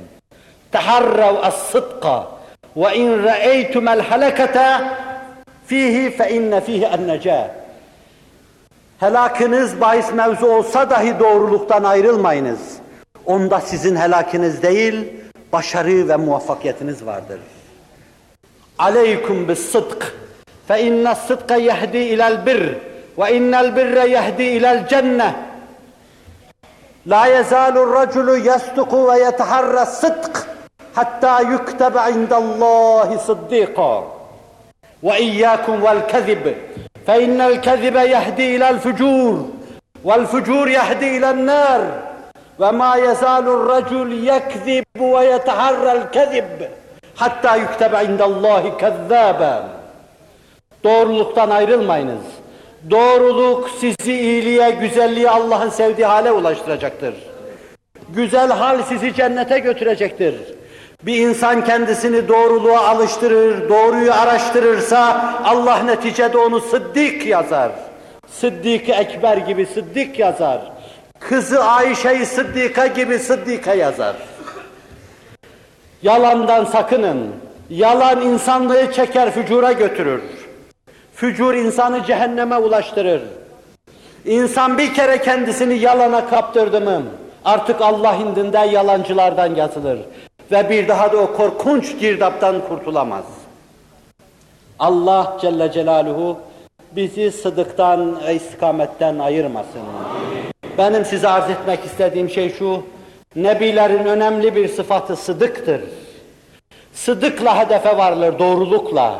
S1: Teharrav as-sıdka ve in ra'eytumel halakata fihi fe inne fihi en-necah. Helakınız bahis mevzu olsa dahi doğruluktan ayrılmayınız. Onda sizin helakiniz değil, başarı ve muvaffakiyetiniz vardır. Aleykum bis sıdk fe inne sıdka yehdi ilel bir ve innel birre yehdi ilel cenne. La yezalu raculu yasduku ve yeteharra sıdk hatta yuktebe indallahi sıddika. Ve iyyakum vel kezib fe innel kezibe yehdi ilel fucur vel fucur yehdi ilel nar. وما يزال الرجل يكذب ويتحرى الكذب hatta yüktebe indallahi kezzâben. Doğruluktan ayrılmayınız. Doğruluk sizi iyiliğe, güzelliğe, Allah'ın sevdiği hale ulaştıracaktır. Güzel hal sizi cennete götürecektir. Bir insan kendisini doğruluğa alıştırır, doğruyu araştırırsa Allah neticede onu sıddık yazar. Sıddık-ı Ekber gibi sıddık yazar. Kızı Ayşe-i Sıddika gibi Sıddika yazar. Yalandan sakının. Yalan insanlığı çeker, fücura götürür. Fücur insanı cehenneme ulaştırır. İnsan bir kere kendisini yalana kaptırdı mı, artık Allah indinde yalancılardan yazılır. Ve bir daha da o korkunç girdaptan kurtulamaz. Allah Celle Celaluhu bizi sıdıktan, istikametten ayırmasın. Benim size arz etmek istediğim şey şu, Nebilerin önemli bir sıfatı sıdıktır. Sıdıkla hedefe varılır, doğrulukla.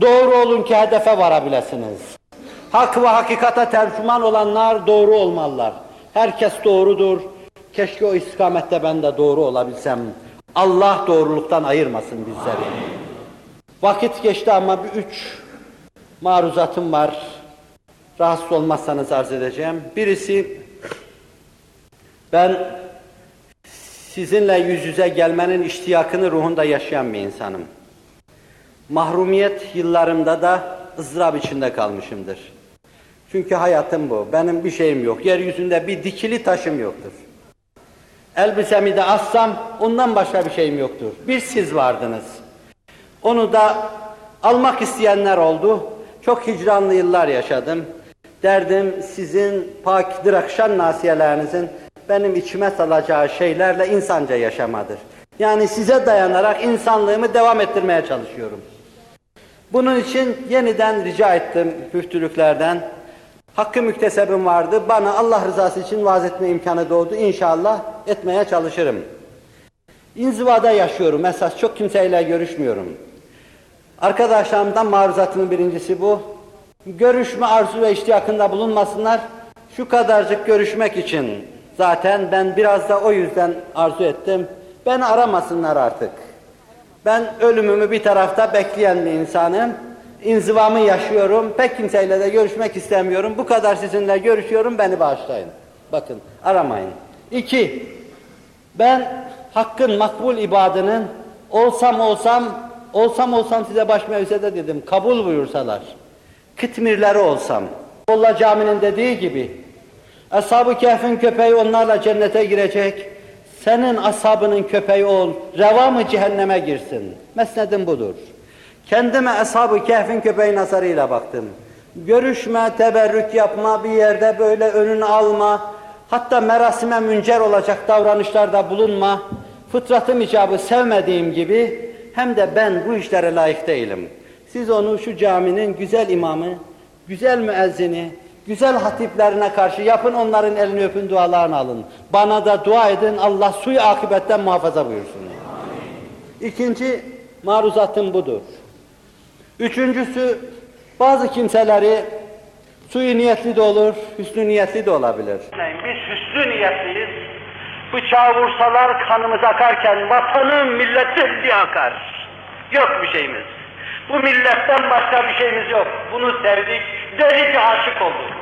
S1: Doğru olun ki hedefe varabilirsiniz. Hak ve hakikata tercüman olanlar doğru olmalılar. Herkes doğrudur. Keşke o istikamette ben de doğru olabilsem. Allah doğruluktan ayırmasın bizleri. Vakit geçti ama bir üç maruzatım var. Rahatsız olmazsanız arz edeceğim. Birisi, ben sizinle yüz yüze gelmenin iştiyakını ruhunda yaşayan bir insanım. Mahrumiyet yıllarımda da ızdırap içinde kalmışımdır. Çünkü hayatım bu. Benim bir şeyim yok. Yeryüzünde bir dikili taşım yoktur. Elbisemi de assam ondan başka bir şeyim yoktur. Bir siz vardınız. Onu da almak isteyenler oldu. Çok hicranlı yıllar yaşadım. Derdim sizin pak direkşan nasiyelerinizin benim içime salacağı şeylerle insanca yaşamadır. Yani size dayanarak insanlığımı devam ettirmeye çalışıyorum. Bunun için yeniden rica ettim müftülüklerden. Hakkı müktesebim vardı. Bana Allah rızası için vaaz etme imkanı doğdu. İnşallah etmeye çalışırım. İnzivada yaşıyorum. Esas çok kimseyle görüşmüyorum. Arkadaşlarımdan maruzatımın birincisi bu. Görüşme arzu ve iştiyakında bulunmasınlar. Şu kadarcık görüşmek için zaten ben biraz da o yüzden arzu ettim. Beni aramasınlar artık. Ben ölümümü bir tarafta bekleyen bir insanım. İnzivamı yaşıyorum. Pek kimseyle de görüşmek istemiyorum. Bu kadar sizinle görüşüyorum. Beni bağışlayın. Bakın aramayın. İki, ben hakkın makbul ibadının olsam olsam olsam olsam size baş mevzede dedim. Kabul buyursalar. Kıtmirleri olsam. Allah caminin dediği gibi Ashab-ı Kehf'in köpeği onlarla cennete girecek. Senin ashabının köpeği ol, reva mı cehenneme girsin? Mesnedim budur. Kendime Ashab-ı Kehf'in köpeği nazarıyla baktım. Görüşme, teberrük yapma, bir yerde böyle önünü alma, hatta merasime müncer olacak davranışlarda bulunma, fıtratım icabı sevmediğim gibi, hem de ben bu işlere layık değilim. Siz onu şu caminin güzel imamı, güzel müezzini, güzel hatiplerine karşı yapın onların elini öpün dualarını alın. Bana da dua edin Allah suyu akıbetten muhafaza buyursun. İkinci maruzatım budur. Üçüncüsü bazı kimseleri suyu niyetli de olur, hüsnü niyetli de olabilir. Biz hüsnü niyetliyiz. Bıçağı vursalar kanımız akarken vatanım, milletim diye akar. Yok bir şeyimiz. Bu milletten başka bir şeyimiz yok. Bunu sevdik, delice aşık olduk.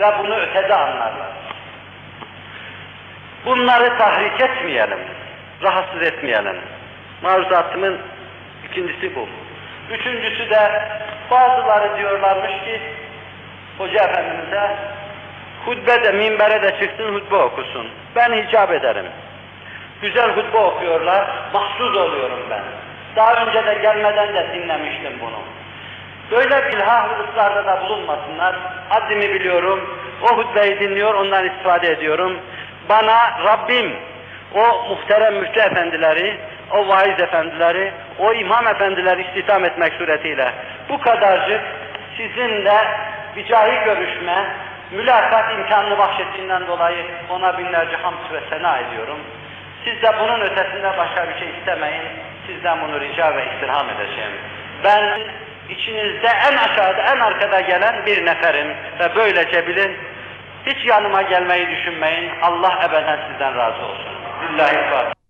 S1: Ve bunu ötede anlarlar. Bunları tahrik etmeyelim, rahatsız etmeyelim. Maruzatımın ikincisi bu. Üçüncüsü de bazıları diyorlarmış ki Hoca Efendimiz'e hutbe de minbere de çıksın hutbe okusun. Ben icap ederim. Güzel hutbe okuyorlar, mahsus oluyorum ben. Daha önce de gelmeden de dinlemiştim bunu. Böyle bilhahlıklarda da bulunmasınlar. Haddimi biliyorum, o hutbeyi dinliyor, ondan istifade ediyorum. Bana Rabbim o muhterem müftü efendileri, o vaiz efendileri, o imam efendileri istihdam etmek suretiyle bu kadarcık sizinle vicahi görüşme, mülakat imkanını bahşettiğinden dolayı ona binlerce hamd ve sena ediyorum. Siz de bunun ötesinde başka bir şey istemeyin. Sizden bunu rica ve istirham edeceğim. Ben içinizde en aşağıda, en arkada gelen bir neferim ve böylece bilin, hiç yanıma gelmeyi düşünmeyin. Allah ebeden sizden razı olsun. Lillahi Fatiha.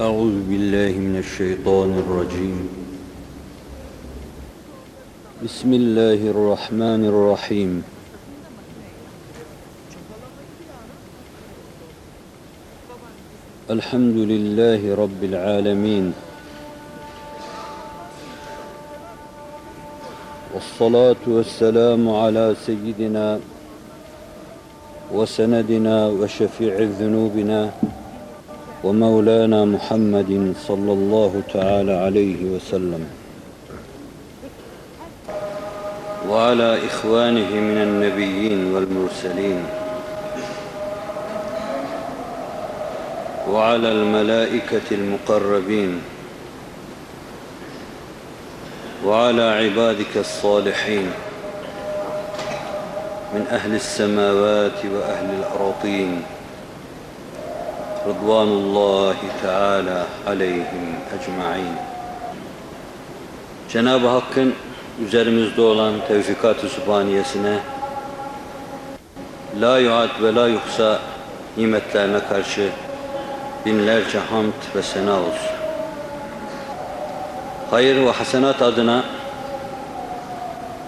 S2: أعوذ بالله من الشيطان الرجيم. بسم الله الرحمن الرحيم. الحمد لله رب العالمين. والصلاة والسلام على سيدنا وسندنا وشفيع ذنوبنا ومولانا محمد صلى الله تعالى عليه وسلم. وعلى إخوانه من النبيين والمرسلين. وعلى الملائكة المقربين. وعلى عبادك الصالحين. من أهل السماوات وأهل الأراضين. رضوان الله Teala aleyhim ecmain. Cenab-ı Hakk'ın üzerimizde olan tevfikat-ı sübhaniyesine la yuad ve la yuhsa nimetlerine karşı binlerce hamd ve sena olsun. Hayır ve hasenat adına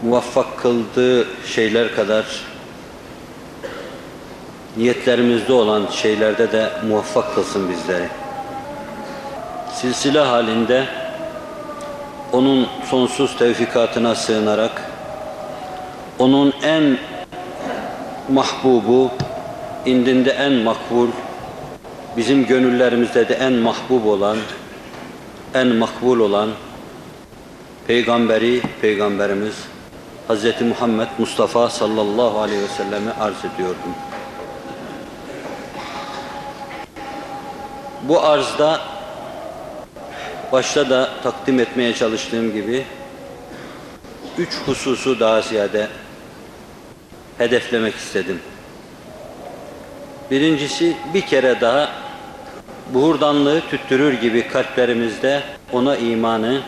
S2: muvaffak kıldığı şeyler kadar niyetlerimizde olan şeylerde de muvaffak kılsın bizleri. Silsile halinde onun sonsuz tevfikatına sığınarak onun en mahbubu, indinde en makbul, bizim gönüllerimizde de en mahbub olan, en makbul olan peygamberi, peygamberimiz Hz. Muhammed Mustafa sallallahu aleyhi ve selleme arz ediyordum. Bu arzda başta da takdim etmeye çalıştığım gibi üç hususu daha ziyade hedeflemek istedim. Birincisi bir kere daha buhurdanlığı tüttürür gibi kalplerimizde ona imanı,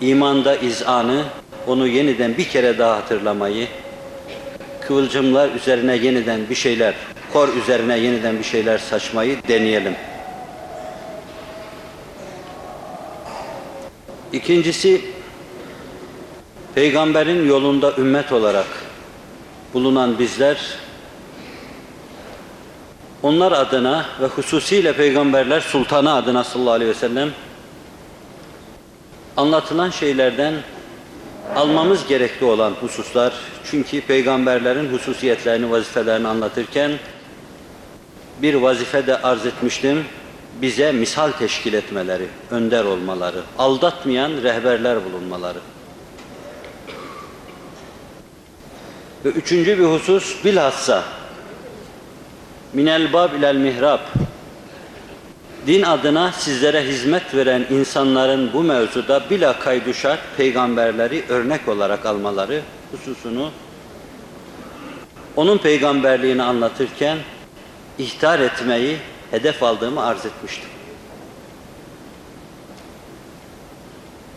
S2: imanda izanı, onu yeniden bir kere daha hatırlamayı, kıvılcımlar üzerine yeniden bir şeyler, kor üzerine yeniden bir şeyler saçmayı deneyelim. İkincisi, Peygamberin yolunda ümmet olarak bulunan bizler, onlar adına ve hususiyle Peygamberler Sultanı adına sallallahu aleyhi ve sellem anlatılan şeylerden almamız gerekli olan hususlar, çünkü peygamberlerin hususiyetlerini, vazifelerini anlatırken bir vazife de arz etmiştim, bize misal teşkil etmeleri, önder olmaları, aldatmayan rehberler bulunmaları. Ve üçüncü bir husus bilhassa minel bab ilel mihrab din adına sizlere hizmet veren insanların bu mevzuda bila kayduşat peygamberleri örnek olarak almaları hususunu onun peygamberliğini anlatırken ihtar etmeyi hedef aldığımı arz etmiştim.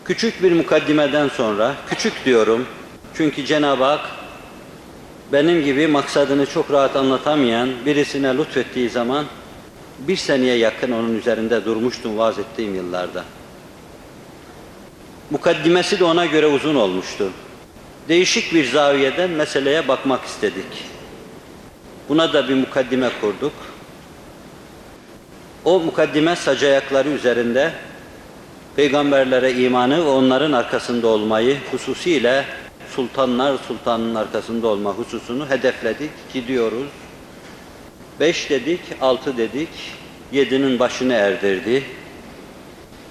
S2: Küçük bir mukaddimeden sonra, küçük diyorum çünkü Cenab-ı Hak benim gibi maksadını çok rahat anlatamayan birisine lütfettiği zaman bir seneye yakın onun üzerinde durmuştum vaaz ettiğim yıllarda. Mukaddimesi de ona göre uzun olmuştu. Değişik bir zaviyeden meseleye bakmak istedik. Buna da bir mukaddime kurduk. O mukaddime sac ayakları üzerinde peygamberlere imanı ve onların arkasında olmayı hususiyle sultanlar sultanın arkasında olma hususunu hedefledik, gidiyoruz. Beş dedik, altı dedik, yedinin başını erdirdi.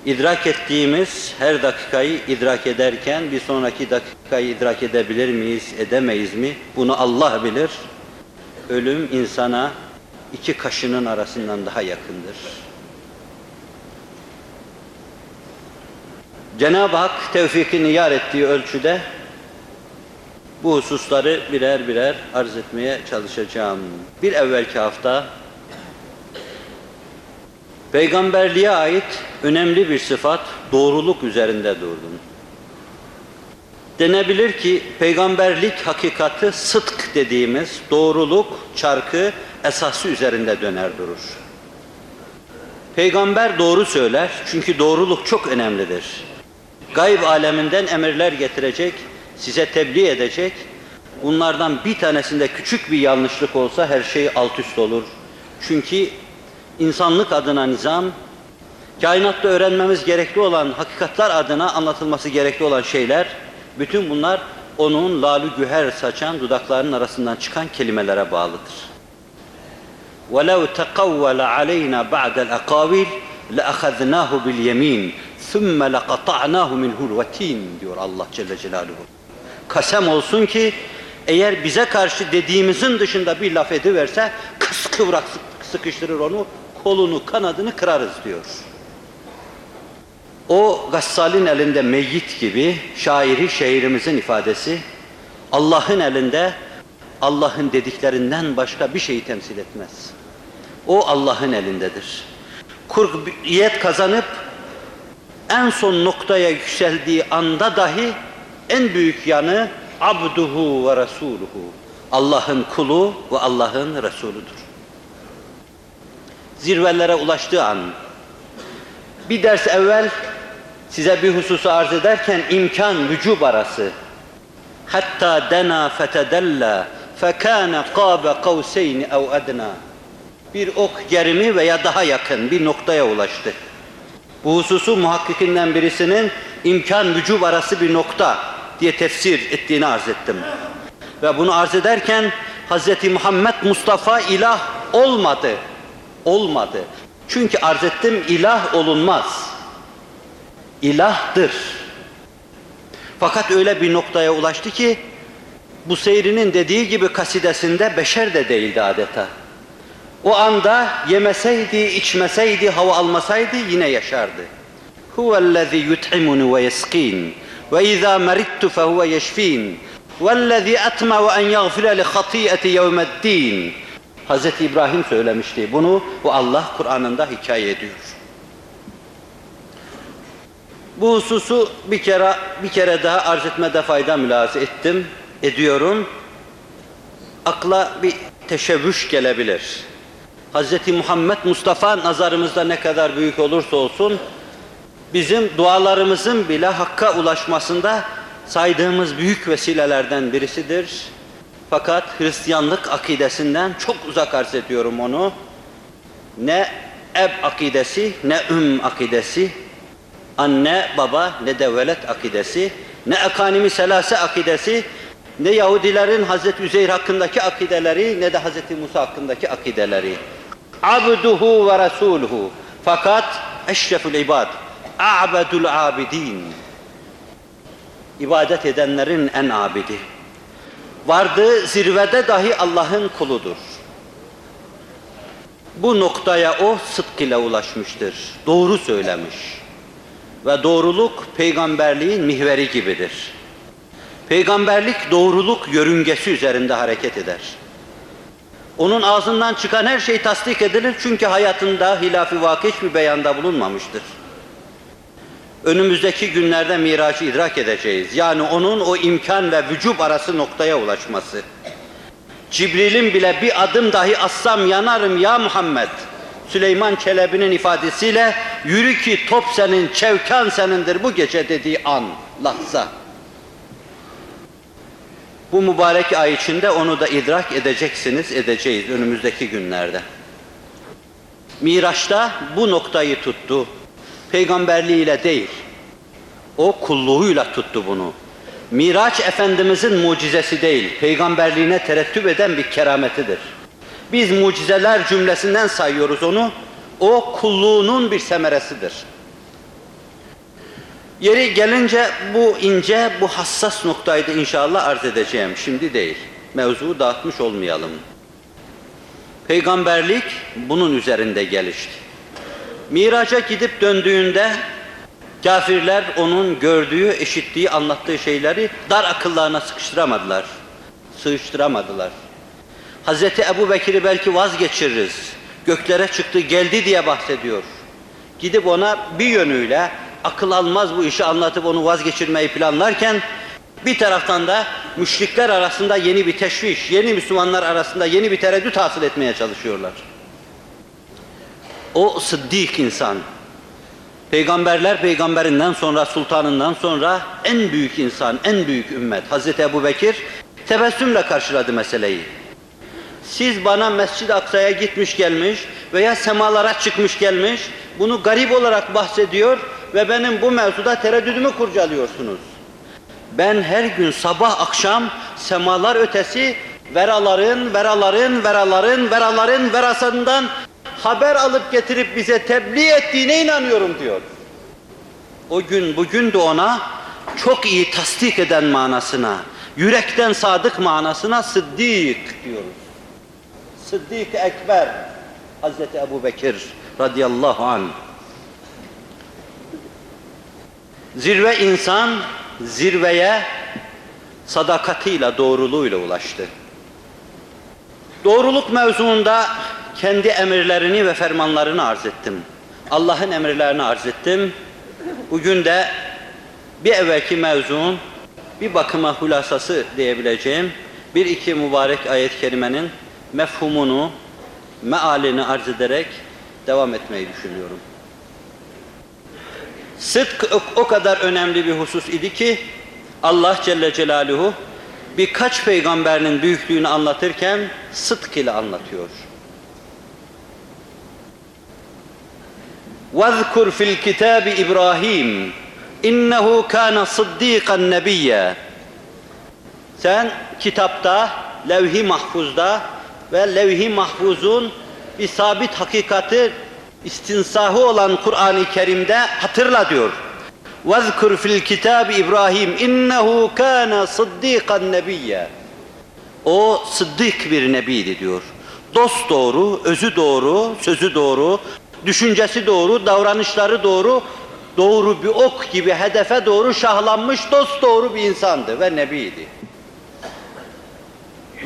S2: İdrak ettiğimiz her dakikayı idrak ederken bir sonraki dakikayı idrak edebilir miyiz, edemeyiz mi? Bunu Allah bilir. Ölüm insana iki kaşının arasından daha yakındır. Cenab-ı Hak tevfikini yar ettiği ölçüde bu hususları birer birer arz etmeye çalışacağım. Bir evvelki hafta peygamberliğe ait önemli bir sıfat doğruluk üzerinde durdum. Denebilir ki peygamberlik hakikati sıdk dediğimiz doğruluk çarkı esası üzerinde döner durur. Peygamber doğru söyler çünkü doğruluk çok önemlidir. Gayb aleminden emirler getirecek, size tebliğ edecek. Bunlardan bir tanesinde küçük bir yanlışlık olsa her şey alt üst olur. Çünkü insanlık adına nizam, kainatta öğrenmemiz gerekli olan hakikatler adına anlatılması gerekli olan şeyler, bütün bunlar onun lalü güher saçan dudaklarının arasından çıkan kelimelere bağlıdır. ولو تقول علينا بعد الأقاويل لأخذناه باليمين ثم لقطعناه minhul الوتين diyor Allah Celle Celaluhu. Kasem olsun ki eğer bize karşı dediğimizin dışında bir laf ediverse kıskıvrak sıkıştırır onu, kolunu, kanadını kırarız diyor. O Gassal'in elinde meyyit gibi şairi şeirimizin ifadesi Allah'ın elinde Allah'ın dediklerinden başka bir şeyi temsil etmez. O Allah'ın elindedir. Kurbiyet kazanıp en son noktaya yükseldiği anda dahi en büyük yanı abduhu ve resuluhu. Allah'ın kulu ve Allah'ın Resuludur. Zirvelere ulaştığı an bir ders evvel size bir hususu arz ederken imkan vücub arası hatta dena fetedella fekâne qâbe kavseyni ev edna bir ok gerimi veya daha yakın bir noktaya ulaştı. Bu hususu muhakkikinden birisinin imkan vücub arası bir nokta diye tefsir ettiğini arz ettim. Ve bunu arz ederken Hz. Muhammed Mustafa ilah olmadı. Olmadı. Çünkü arz ettim ilah olunmaz. İlahdır. Fakat öyle bir noktaya ulaştı ki bu seyrinin dediği gibi kasidesinde beşer de değildi adeta. O anda yemeseydi, içmeseydi, hava almasaydı yine yaşardı. Huvellezî yut'imuni ve yeskin ve izâ merittu fehuve yeşfin vellezî etme'u en yagfire li hatî'eti yevmeddin. Hz. İbrahim söylemişti bunu. Bu Allah Kur'an'ında hikaye ediyor. Bu hususu bir kere bir kere daha arz etmede fayda mülahaza ettim, ediyorum. Akla bir teşebbüş gelebilir. Hz. Muhammed Mustafa nazarımızda ne kadar büyük olursa olsun bizim dualarımızın bile hakka ulaşmasında saydığımız büyük vesilelerden birisidir. Fakat Hristiyanlık akidesinden çok uzak arz ediyorum onu. Ne eb akidesi, ne üm akidesi, anne baba ne de velet akidesi, ne ekanimi selase akidesi, ne Yahudilerin Hazreti Üzeyr hakkındaki akideleri, ne de Hazreti Musa hakkındaki akideleri. Abduhu ve Resuluhu. Fakat eşrefül ibad, a'bedul abidin. İbadet edenlerin en abidi. Vardığı zirvede dahi Allah'ın kuludur. Bu noktaya o sıdk ile ulaşmıştır. Doğru söylemiş. Ve doğruluk peygamberliğin mihveri gibidir. Peygamberlik doğruluk yörüngesi üzerinde hareket eder. Onun ağzından çıkan her şey tasdik edilir çünkü hayatında hilaf-ı hiçbir beyanda bulunmamıştır. Önümüzdeki günlerde miracı idrak edeceğiz. Yani onun o imkan ve vücub arası noktaya ulaşması. Cibril'in bile bir adım dahi assam yanarım ya Muhammed. Süleyman Çelebi'nin ifadesiyle yürü ki top senin, çevkan senindir bu gece dediği an, lahza. Bu mübarek ay içinde onu da idrak edeceksiniz, edeceğiz önümüzdeki günlerde. Miraç'ta bu noktayı tuttu. Peygamberliğiyle değil, o kulluğuyla tuttu bunu. Miraç Efendimizin mucizesi değil, peygamberliğine terettüp eden bir kerametidir. Biz mucizeler cümlesinden sayıyoruz onu, o kulluğunun bir semeresidir. Yeri gelince bu ince, bu hassas noktayı da inşallah arz edeceğim. Şimdi değil. Mevzuyu dağıtmış olmayalım. Peygamberlik bunun üzerinde gelişti. Miraca gidip döndüğünde kafirler onun gördüğü, eşittiği, anlattığı şeyleri dar akıllarına sıkıştıramadılar. Sığıştıramadılar. Hazreti Ebu Bekir'i belki vazgeçiririz. Göklere çıktı, geldi diye bahsediyor. Gidip ona bir yönüyle akıl almaz bu işi anlatıp onu vazgeçirmeyi planlarken bir taraftan da müşrikler arasında yeni bir teşviş, yeni Müslümanlar arasında yeni bir tereddüt hasıl etmeye çalışıyorlar. O sıddık insan, peygamberler peygamberinden sonra, sultanından sonra en büyük insan, en büyük ümmet Hazreti Ebu Bekir tebessümle karşıladı meseleyi. Siz bana Mescid-i Aksa'ya gitmiş gelmiş veya semalara çıkmış gelmiş, bunu garip olarak bahsediyor ve benim bu mevzuda tereddüdümü kurcalıyorsunuz. Ben her gün sabah akşam semalar ötesi veraların, veraların, veraların, veraların verasından haber alıp getirip bize tebliğ ettiğine inanıyorum diyor. O gün bugün de ona çok iyi tasdik eden manasına, yürekten sadık manasına sıddık diyoruz. Sıddık Ekber Hazreti Ebu Bekir radıyallahu anh. Zirve insan zirveye sadakatiyle, doğruluğuyla ulaştı. Doğruluk mevzuunda kendi emirlerini ve fermanlarını arz ettim. Allah'ın emirlerini arz ettim. Bugün de bir evvelki mevzuun bir bakıma hulasası diyebileceğim bir iki mübarek ayet-i kerimenin mefhumunu, mealini arz ederek devam etmeyi düşünüyorum. Sıdk o kadar önemli bir husus idi ki Allah Celle Celaluhu birkaç peygamberinin büyüklüğünü anlatırken sıdk ile anlatıyor. وَذْكُرْ فِي الْكِتَابِ إِبْرَاهِيمَ اِنَّهُ كَانَ صِدِّيقًا نَبِيًّا Sen kitapta, levh-i mahfuzda ve levh-i mahfuzun bir sabit hakikati istinsahı olan Kur'an-ı Kerim'de hatırla diyor. وَذْكُرْ fil kitab İbrahim innehu kana sıddikan nebiyya. O sıddık bir nebiydi diyor. Dost doğru, özü doğru, sözü doğru, düşüncesi doğru, davranışları doğru, doğru bir ok gibi hedefe doğru şahlanmış dost doğru bir insandı ve nebiydi.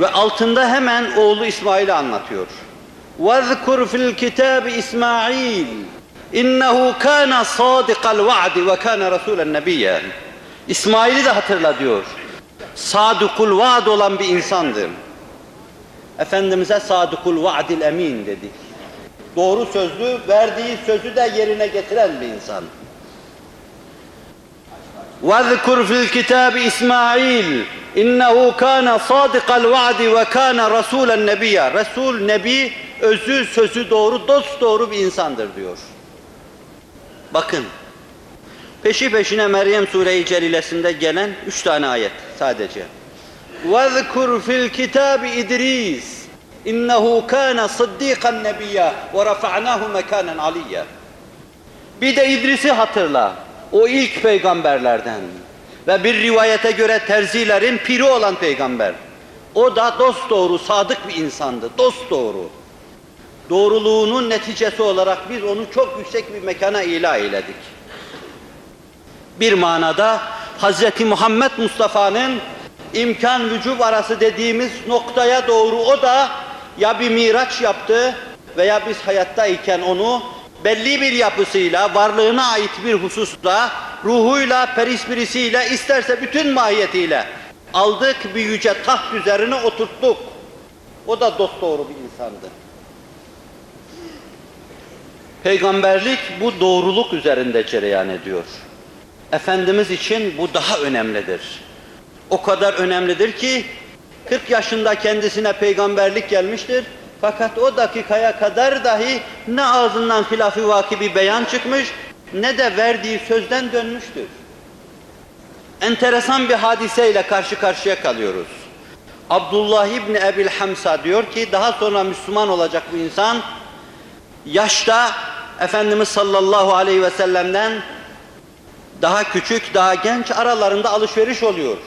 S2: Ve altında hemen oğlu İsmail'i anlatıyor. وَذْكُرْ fil kitab İsmail innehu kana sadiqal va'di ve kana rasulen nebiyyen. İsmail'i de hatırla diyor. Sadukul vaad olan bir insandı. Efendimiz'e sadukul vaadil emin dedik. Doğru sözlü, verdiği sözü de yerine getiren bir insan. وَذْكُرْ فِي الْكِتَابِ İsmail اِنَّهُ كَانَ صَادِقَ الْوَعْدِ وَكَانَ رَسُولًا نَبِيًّا Resul, Nebi, özü, sözü doğru, dost doğru bir insandır diyor. Bakın, peşi peşine Meryem Sure-i Celilesinde gelen üç tane ayet sadece. وَذْكُرْ فِي الْكِتَابِ İdris اِنَّهُ كَانَ صِدِّيقًا نَبِيًّا وَرَفَعْنَاهُ مَكَانًا عَلِيًّا Bir de İdris'i hatırla. O ilk peygamberlerden. Ve bir rivayete göre terzilerin piri olan peygamber. O da dost doğru, sadık bir insandı. Dost doğru. Doğruluğunun neticesi olarak biz onu çok yüksek bir mekana ilah eyledik. Bir manada Hz. Muhammed Mustafa'nın imkan vücub arası dediğimiz noktaya doğru o da ya bir miraç yaptı veya biz hayattayken onu belli bir yapısıyla, varlığına ait bir hususla, ruhuyla, perispirisiyle, isterse bütün mahiyetiyle aldık bir yüce taht üzerine oturttuk. O da dosdoğru bir insandı. Peygamberlik bu doğruluk üzerinde cereyan ediyor. Efendimiz için bu daha önemlidir. O kadar önemlidir ki 40 yaşında kendisine peygamberlik gelmiştir. Fakat o dakikaya kadar dahi ne ağzından hilafı vaki beyan çıkmış ne de verdiği sözden dönmüştür. Enteresan bir hadiseyle karşı karşıya kalıyoruz. Abdullah İbni Ebil Hamsa diyor ki daha sonra Müslüman olacak bu insan yaşta Efendimiz sallallahu aleyhi ve sellem'den daha küçük, daha genç aralarında alışveriş oluyor.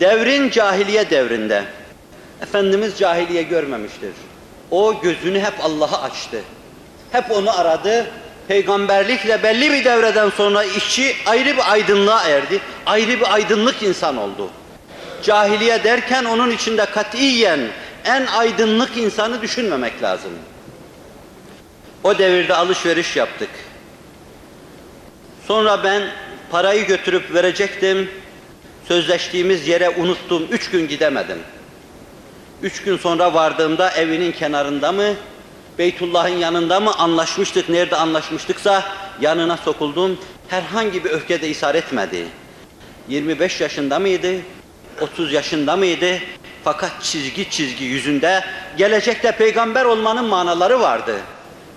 S2: Devrin cahiliye devrinde. Efendimiz cahiliye görmemiştir. O gözünü hep Allah'a açtı. Hep onu aradı. Peygamberlikle belli bir devreden sonra işçi ayrı bir aydınlığa erdi. Ayrı bir aydınlık insan oldu. Cahiliye derken onun içinde katiyen en aydınlık insanı düşünmemek lazım. O devirde alışveriş yaptık. Sonra ben parayı götürüp verecektim. Sözleştiğimiz yere unuttum. Üç gün gidemedim. Üç gün sonra vardığımda evinin kenarında mı, Beytullah'ın yanında mı anlaşmıştık, nerede anlaşmıştıksa yanına sokuldum. Herhangi bir öfke de isar etmedi. 25 yaşında mıydı, 30 yaşında mıydı? Fakat çizgi çizgi yüzünde gelecekte peygamber olmanın manaları vardı.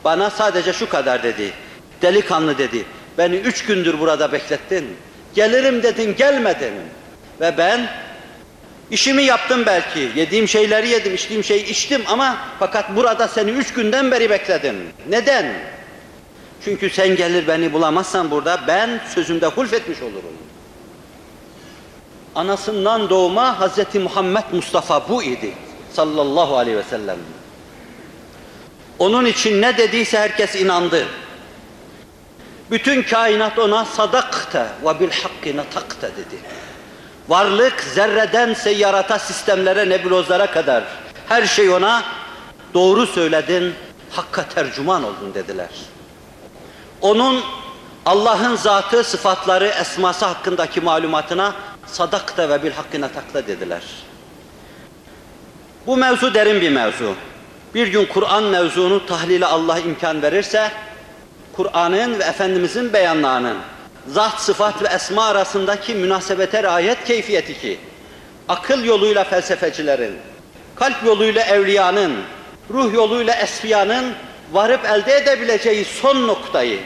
S2: Bana sadece şu kadar dedi. Delikanlı dedi. Beni üç gündür burada beklettin. Gelirim dedin gelmedin. Ve ben işimi yaptım belki. Yediğim şeyleri yedim, içtiğim şeyi içtim ama fakat burada seni üç günden beri bekledim. Neden? Çünkü sen gelir beni bulamazsan burada ben sözümde hulfetmiş olurum. Anasından doğma Hz. Muhammed Mustafa bu idi. Sallallahu aleyhi ve sellem. Onun için ne dediyse herkes inandı. Bütün kainat ona sadakte ve bil hakkı natakte dedi. Varlık zerreden seyyarata sistemlere, nebulozlara kadar her şey ona doğru söyledin, hakka tercüman oldun dediler. Onun Allah'ın zatı, sıfatları, esması hakkındaki malumatına sadakte ve bil hakkı natakte dediler. Bu mevzu derin bir mevzu. Bir gün Kur'an mevzunu tahlile Allah imkan verirse, Kur'an'ın ve Efendimizin beyanlarının zat, sıfat ve esma arasındaki münasebete riayet keyfiyeti ki, akıl yoluyla felsefecilerin, kalp yoluyla evliyanın, ruh yoluyla esfiyanın varıp elde edebileceği son noktayı,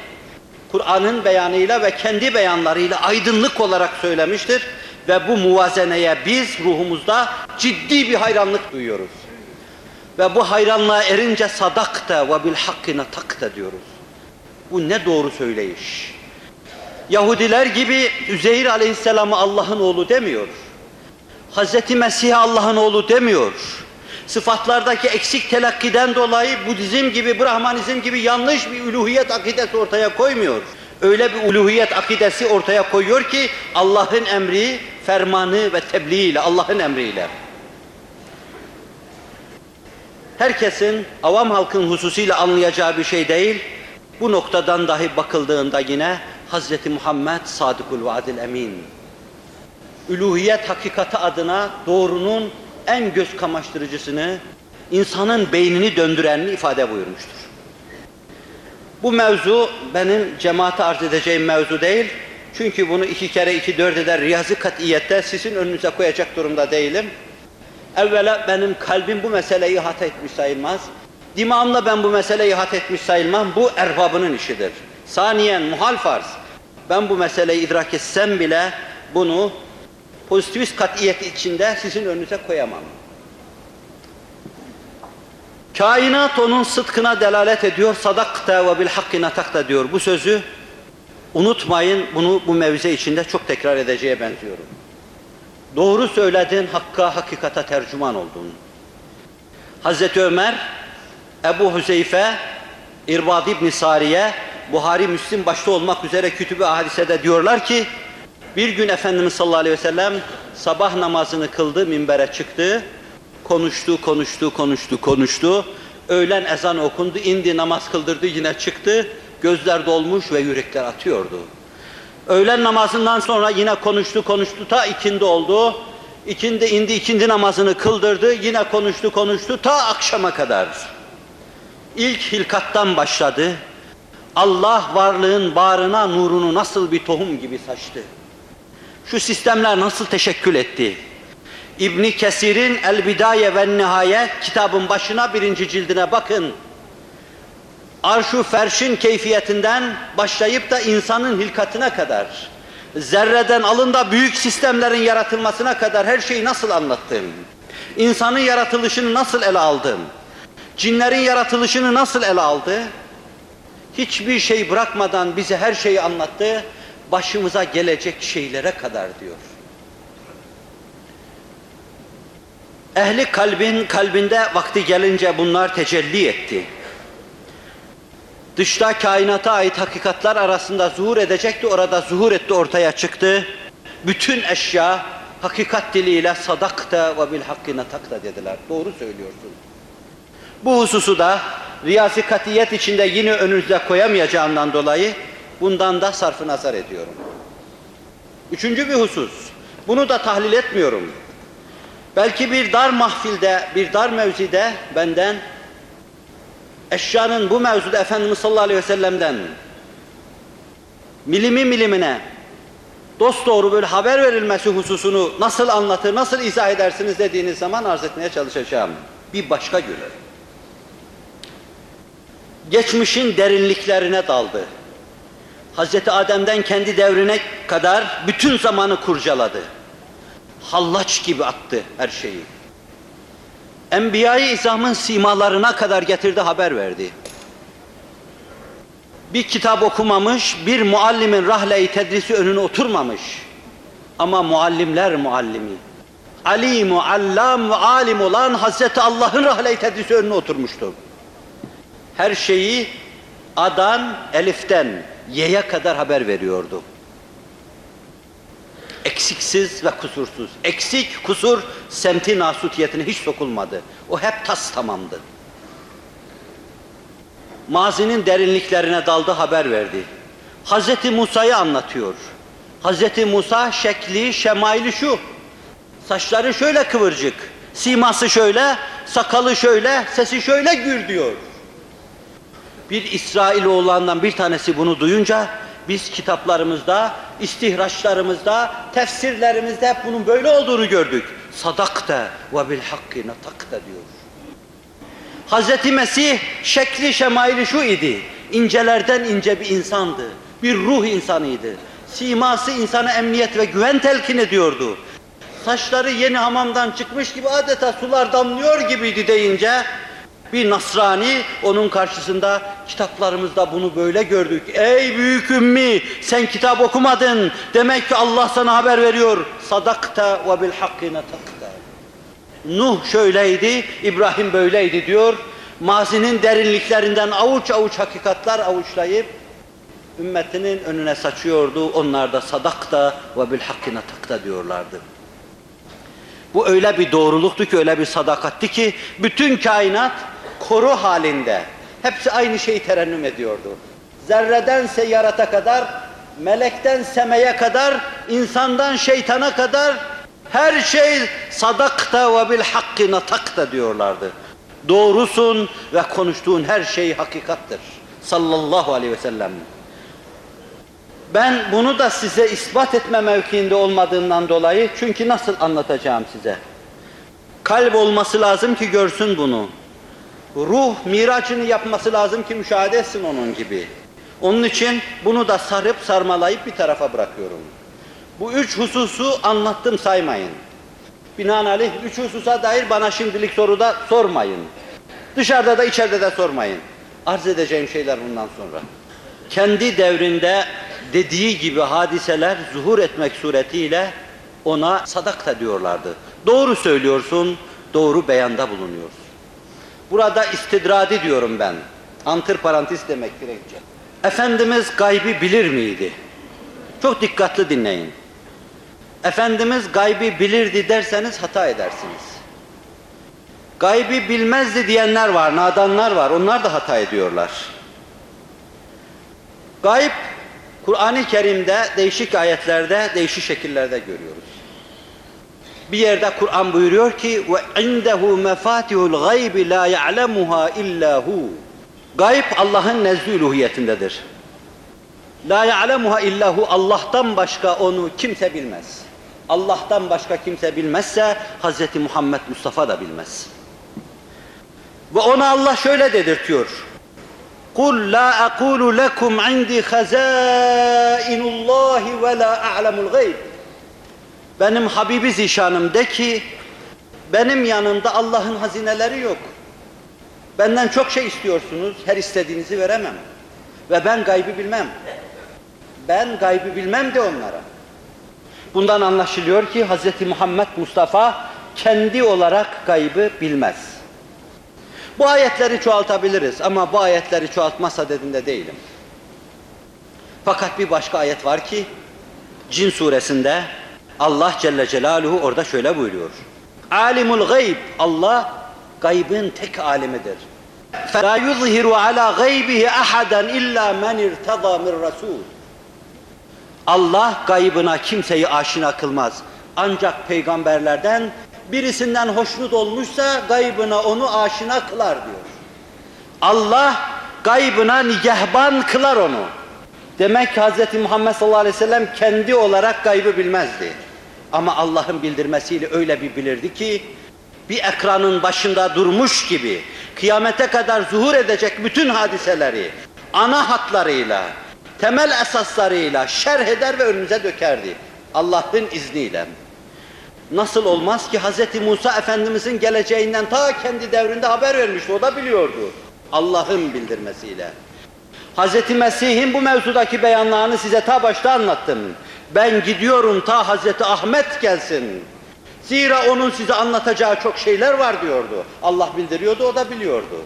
S2: Kur'an'ın beyanıyla ve kendi beyanlarıyla aydınlık olarak söylemiştir. Ve bu muvazeneye biz ruhumuzda ciddi bir hayranlık duyuyoruz. Ve bu hayranlığa erince sadakta ve bil hakkine takta diyoruz. Bu ne doğru söyleyiş. Yahudiler gibi Üzeyir Aleyhisselam'ı Allah'ın oğlu demiyor. Hazreti Mesih'e Allah'ın oğlu demiyor. Sıfatlardaki eksik telakkiden dolayı Budizm gibi, Brahmanizm gibi yanlış bir uluhiyet akidesi ortaya koymuyor. Öyle bir uluhiyet akidesi ortaya koyuyor ki Allah'ın emri, fermanı ve tebliğiyle, Allah'ın emriyle. Herkesin, avam halkın hususuyla anlayacağı bir şey değil. Bu noktadan dahi bakıldığında yine Hazreti Muhammed Sadıkul Vaadil Emin. Üluhiyet hakikati adına doğrunun en göz kamaştırıcısını, insanın beynini döndürenini ifade buyurmuştur. Bu mevzu benim cemaate arz edeceğim mevzu değil. Çünkü bunu iki kere iki dört eder riyazi katiyette sizin önünüze koyacak durumda değilim. Evvela benim kalbim bu meseleyi hat etmiş sayılmaz. Dimağımla ben bu meseleyi hat etmiş sayılmam. Bu erbabının işidir. Saniyen muhal farz. Ben bu meseleyi idrak etsem bile bunu pozitivist katiyet içinde sizin önünüze koyamam. Kainat onun sıdkına delalet ediyor. Sadakta ve bil hakkina takta diyor. Bu sözü unutmayın. Bunu bu mevze içinde çok tekrar edeceğe benziyorum. Doğru söyledin, hakka, hakikata tercüman oldun. Hazreti Ömer, Ebu Hüzeyfe, İrbad İbn Sariye, Buhari, Müslim başta olmak üzere kütübü hadisede diyorlar ki, bir gün Efendimiz sallallahu aleyhi ve sellem sabah namazını kıldı, minbere çıktı, konuştu, konuştu, konuştu, konuştu. Öğlen ezan okundu, indi namaz kıldırdı, yine çıktı. Gözler dolmuş ve yürekler atıyordu. Öğlen namazından sonra yine konuştu konuştu ta ikindi oldu. İkindi indi ikindi namazını kıldırdı. Yine konuştu konuştu ta akşama kadar. İlk hilkattan başladı. Allah varlığın bağrına nurunu nasıl bir tohum gibi saçtı. Şu sistemler nasıl teşekkül etti? İbni Kesir'in El Bidaye ve Nihaye kitabın başına birinci cildine bakın arşu ferşin keyfiyetinden başlayıp da insanın hilkatına kadar, zerreden alın da büyük sistemlerin yaratılmasına kadar her şeyi nasıl anlattım? İnsanın yaratılışını nasıl ele aldım? Cinlerin yaratılışını nasıl ele aldı? Hiçbir şey bırakmadan bize her şeyi anlattı, başımıza gelecek şeylere kadar diyor. Ehli kalbin kalbinde vakti gelince bunlar tecelli etti dışta kainata ait hakikatler arasında zuhur edecekti, orada zuhur etti, ortaya çıktı. Bütün eşya hakikat diliyle sadakta ve bil hakkine takta dediler. Doğru söylüyorsun. Bu hususu da riyazi katiyet içinde yine önünüze koyamayacağımdan dolayı bundan da sarfı nazar ediyorum. Üçüncü bir husus. Bunu da tahlil etmiyorum. Belki bir dar mahfilde, bir dar mevzide benden eşyanın bu mevzuda Efendimiz sallallahu aleyhi ve sellem'den milimi milimine dost doğru böyle haber verilmesi hususunu nasıl anlatır, nasıl izah edersiniz dediğiniz zaman arz etmeye çalışacağım. Bir başka gün. Geçmişin derinliklerine daldı. Hazreti Adem'den kendi devrine kadar bütün zamanı kurcaladı. Hallaç gibi attı her şeyi. Enbiya-i İzam'ın simalarına kadar getirdi haber verdi. Bir kitap okumamış, bir muallimin rahle-i tedrisi önüne oturmamış. Ama muallimler muallimi. Alimu, allam ve alim olan Hazreti Allah'ın rahle-i tedrisi önüne oturmuştu. Her şeyi A'dan, Elif'ten, Y'ye kadar haber veriyordu eksiksiz ve kusursuz. Eksik, kusur semti nasutiyetine hiç sokulmadı. O hep tas tamamdı. Mazinin derinliklerine daldı haber verdi. Hazreti Musa'yı anlatıyor. Hazreti Musa şekli, şemaili şu. Saçları şöyle kıvırcık, siması şöyle, sakalı şöyle, sesi şöyle gür diyor. Bir İsrailoğullarından bir tanesi bunu duyunca biz kitaplarımızda, istihraçlarımızda, tefsirlerimizde hep bunun böyle olduğunu gördük. Sadakta ve bil hakkı natakta diyor. Hazreti Mesih şekli şemaili şu idi. İncelerden ince bir insandı. Bir ruh insanıydı. Siması insana emniyet ve güven telkin ediyordu. Saçları yeni hamamdan çıkmış gibi adeta sular damlıyor gibiydi deyince bir Nasrani onun karşısında kitaplarımızda bunu böyle gördük. Ey büyük ümmi sen kitap okumadın. Demek ki Allah sana haber veriyor. Sadakta ve bil hakkine takta. Nuh şöyleydi, İbrahim böyleydi diyor. Mazinin derinliklerinden avuç avuç hakikatler avuçlayıp ümmetinin önüne saçıyordu. Onlar da sadakta ve bil hakkine takta diyorlardı. Bu öyle bir doğruluktu ki, öyle bir sadakatti ki bütün kainat koru halinde. Hepsi aynı şeyi terennüm ediyordu. Zerreden seyyarata kadar, melekten semeye kadar, insandan şeytana kadar her şey sadakta ve bil hakkı natakta diyorlardı. Doğrusun ve konuştuğun her şey hakikattır. Sallallahu aleyhi ve sellem. Ben bunu da size ispat etme mevkiinde olmadığından dolayı çünkü nasıl anlatacağım size? Kalp olması lazım ki görsün bunu. Ruh miracını yapması lazım ki müşahede etsin onun gibi. Onun için bunu da sarıp sarmalayıp bir tarafa bırakıyorum. Bu üç hususu anlattım saymayın. Binaenaleyh üç hususa dair bana şimdilik soruda sormayın. Dışarıda da içeride de sormayın. Arz edeceğim şeyler bundan sonra. Kendi devrinde dediği gibi hadiseler zuhur etmek suretiyle ona sadakta diyorlardı. Doğru söylüyorsun, doğru beyanda bulunuyorsun. Burada istidradi diyorum ben. Antır parantez demek gerekçe. Efendimiz gaybi bilir miydi? Çok dikkatli dinleyin. Efendimiz gaybi bilirdi derseniz hata edersiniz. Gaybi bilmezdi diyenler var, nadanlar var. Onlar da hata ediyorlar. Gayb, Kur'an-ı Kerim'de değişik ayetlerde, değişik şekillerde görüyoruz. Bir yerde Kur'an buyuruyor ki ve indehu mefatihul gaybi la ya'lemuha illa hu. Gayb Allah'ın nezdü uluhiyetindedir. La ya'lemuha illa hu. Allah'tan başka onu kimse bilmez. Allah'tan başka kimse bilmezse Hz. Muhammed Mustafa da bilmez. Ve ona Allah şöyle dedirtiyor. قُلْ لَا أَقُولُ لَكُمْ عِنْدِي خَزَائِنُ اللّٰهِ وَلَا أَعْلَمُ الْغَيْبِ benim Habibi Zişanım de ki, benim yanımda Allah'ın hazineleri yok. Benden çok şey istiyorsunuz, her istediğinizi veremem. Ve ben gaybı bilmem. Ben gaybı bilmem de onlara. Bundan anlaşılıyor ki Hz. Muhammed Mustafa kendi olarak gaybı bilmez. Bu ayetleri çoğaltabiliriz ama bu ayetleri çoğaltmazsa dediğinde değilim. Fakat bir başka ayet var ki Cin suresinde Allah Celle Celaluhu orada şöyle buyuruyor. Alimul gayb Allah gaybın tek alimidir. فَلَا يُظْهِرُ عَلَى غَيْبِهِ أَحَدًا اِلَّا مَنْ اِرْتَضَى مِنْ رَسُولٍ Allah gaybına kimseyi aşina kılmaz. Ancak peygamberlerden birisinden hoşnut olmuşsa gaybına onu aşina kılar diyor. Allah gaybına nigehban kılar onu. Demek ki Hz. Muhammed sallallahu aleyhi ve sellem kendi olarak gaybı bilmezdi. Ama Allah'ın bildirmesiyle öyle bir bilirdi ki bir ekranın başında durmuş gibi kıyamete kadar zuhur edecek bütün hadiseleri ana hatlarıyla, temel esaslarıyla şerh eder ve önümüze dökerdi. Allah'ın izniyle. Nasıl olmaz ki Hz. Musa Efendimizin geleceğinden ta kendi devrinde haber vermişti, o da biliyordu. Allah'ın bildirmesiyle. Hz. Mesih'in bu mevzudaki beyanlarını size ta başta anlattım. Ben gidiyorum ta Hz. Ahmet gelsin. Zira onun size anlatacağı çok şeyler var diyordu. Allah bildiriyordu, o da biliyordu.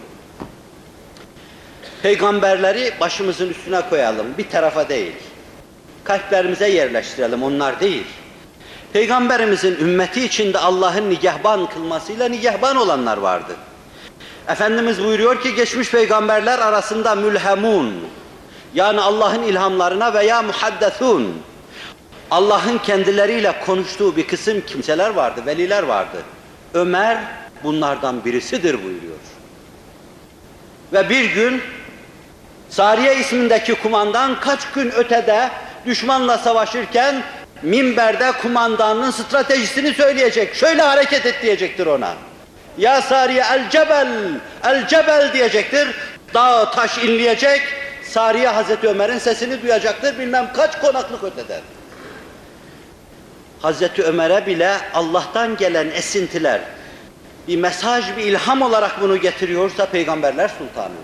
S2: Peygamberleri başımızın üstüne koyalım, bir tarafa değil. Kalplerimize yerleştirelim, onlar değil. Peygamberimizin ümmeti içinde Allah'ın nigahban kılmasıyla nigahban olanlar vardı. Efendimiz buyuruyor ki geçmiş peygamberler arasında mülhemun, yani Allah'ın ilhamlarına veya muhaddesun, Allah'ın kendileriyle konuştuğu bir kısım kimseler vardı, veliler vardı. Ömer bunlardan birisidir buyuruyor. Ve bir gün Sariye ismindeki kumandan kaç gün ötede düşmanla savaşırken minberde kumandanın stratejisini söyleyecek. Şöyle hareket et diyecektir ona. Ya Sariye el cebel, el cebel diyecektir. Dağ taş inleyecek. Sariye Hazreti Ömer'in sesini duyacaktır bilmem kaç konaklık öteden. Hazreti Ömer'e bile Allah'tan gelen esintiler, bir mesaj, bir ilham olarak bunu getiriyorsa Peygamberler Sultanı.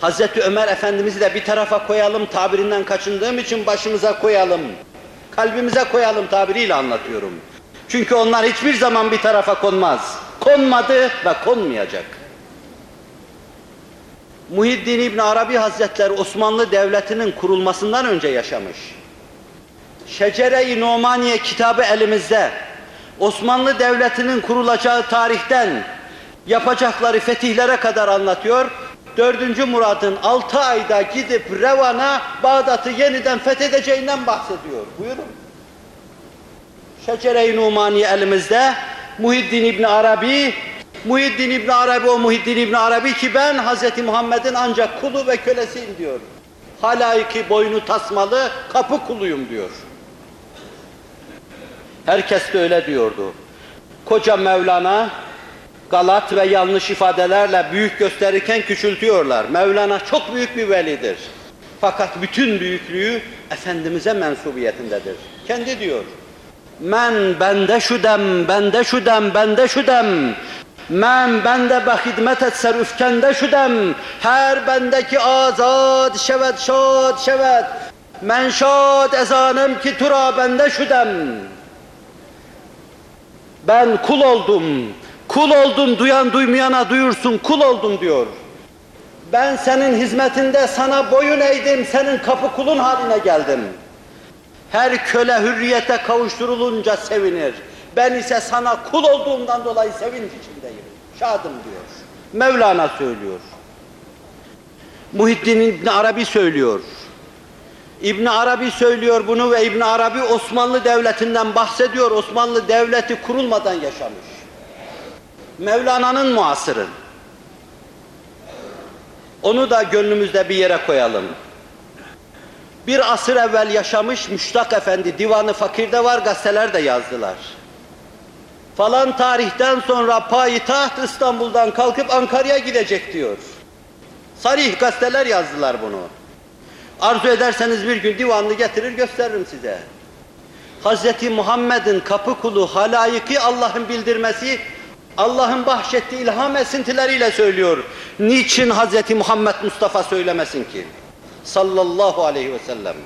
S2: Hazreti Ömer Efendimiz'i de bir tarafa koyalım, tabirinden kaçındığım için başımıza koyalım, kalbimize koyalım tabiriyle anlatıyorum. Çünkü onlar hiçbir zaman bir tarafa konmaz. Konmadı ve konmayacak. Muhiddin İbn Arabi Hazretleri Osmanlı Devleti'nin kurulmasından önce yaşamış. Şecere-i Numaniye kitabı elimizde. Osmanlı Devleti'nin kurulacağı tarihten yapacakları fetihlere kadar anlatıyor. 4. Murad'ın 6 ayda gidip Revan'a Bağdat'ı yeniden fethedeceğinden bahsediyor. Buyurun. Şecere-i Numaniye elimizde. Muhiddin İbn Arabi, Muhiddin İbn Arabi o Muhiddin İbn Arabi ki ben Hz. Muhammed'in ancak kulu ve kölesiyim diyor. Halayiki boynu tasmalı kapı kuluyum diyor. Herkes de öyle diyordu. Koca Mevlana galat ve yanlış ifadelerle büyük gösterirken küçültüyorlar. Mevlana çok büyük bir velidir. Fakat bütün büyüklüğü Efendimiz'e mensubiyetindedir. Kendi diyor. Men bende şu dem, bende şu dem, bende şu dem. Men bende be hidmet etser üfkende şu dem. Her bendeki azad şevet şad şevet. Men şad ezanım ki tura bende şu dem. Ben kul oldum. Kul oldum duyan duymayana duyursun kul oldum diyor. Ben senin hizmetinde sana boyun eğdim, senin kapı kulun haline geldim. Her köle hürriyete kavuşturulunca sevinir. Ben ise sana kul olduğumdan dolayı sevinç içindeyim. Şadım diyor. Mevlana söylüyor. Muhiddin İbn Arabi söylüyor. İbn Arabi söylüyor bunu ve İbn Arabi Osmanlı Devleti'nden bahsediyor. Osmanlı Devleti kurulmadan yaşamış. Mevlana'nın muasırı. Onu da gönlümüzde bir yere koyalım. Bir asır evvel yaşamış Müştak Efendi, Divanı Fakir'de var, gazeteler de yazdılar. Falan tarihten sonra payitaht İstanbul'dan kalkıp Ankara'ya gidecek diyor. Sarih gazeteler yazdılar bunu. Arzu ederseniz bir gün divanını getirir gösteririm size. Hz. Muhammed'in kapı kulu halayıkı Allah'ın bildirmesi, Allah'ın bahşettiği ilham esintileriyle söylüyor. Niçin Hz. Muhammed Mustafa söylemesin ki? Sallallahu aleyhi ve sellem.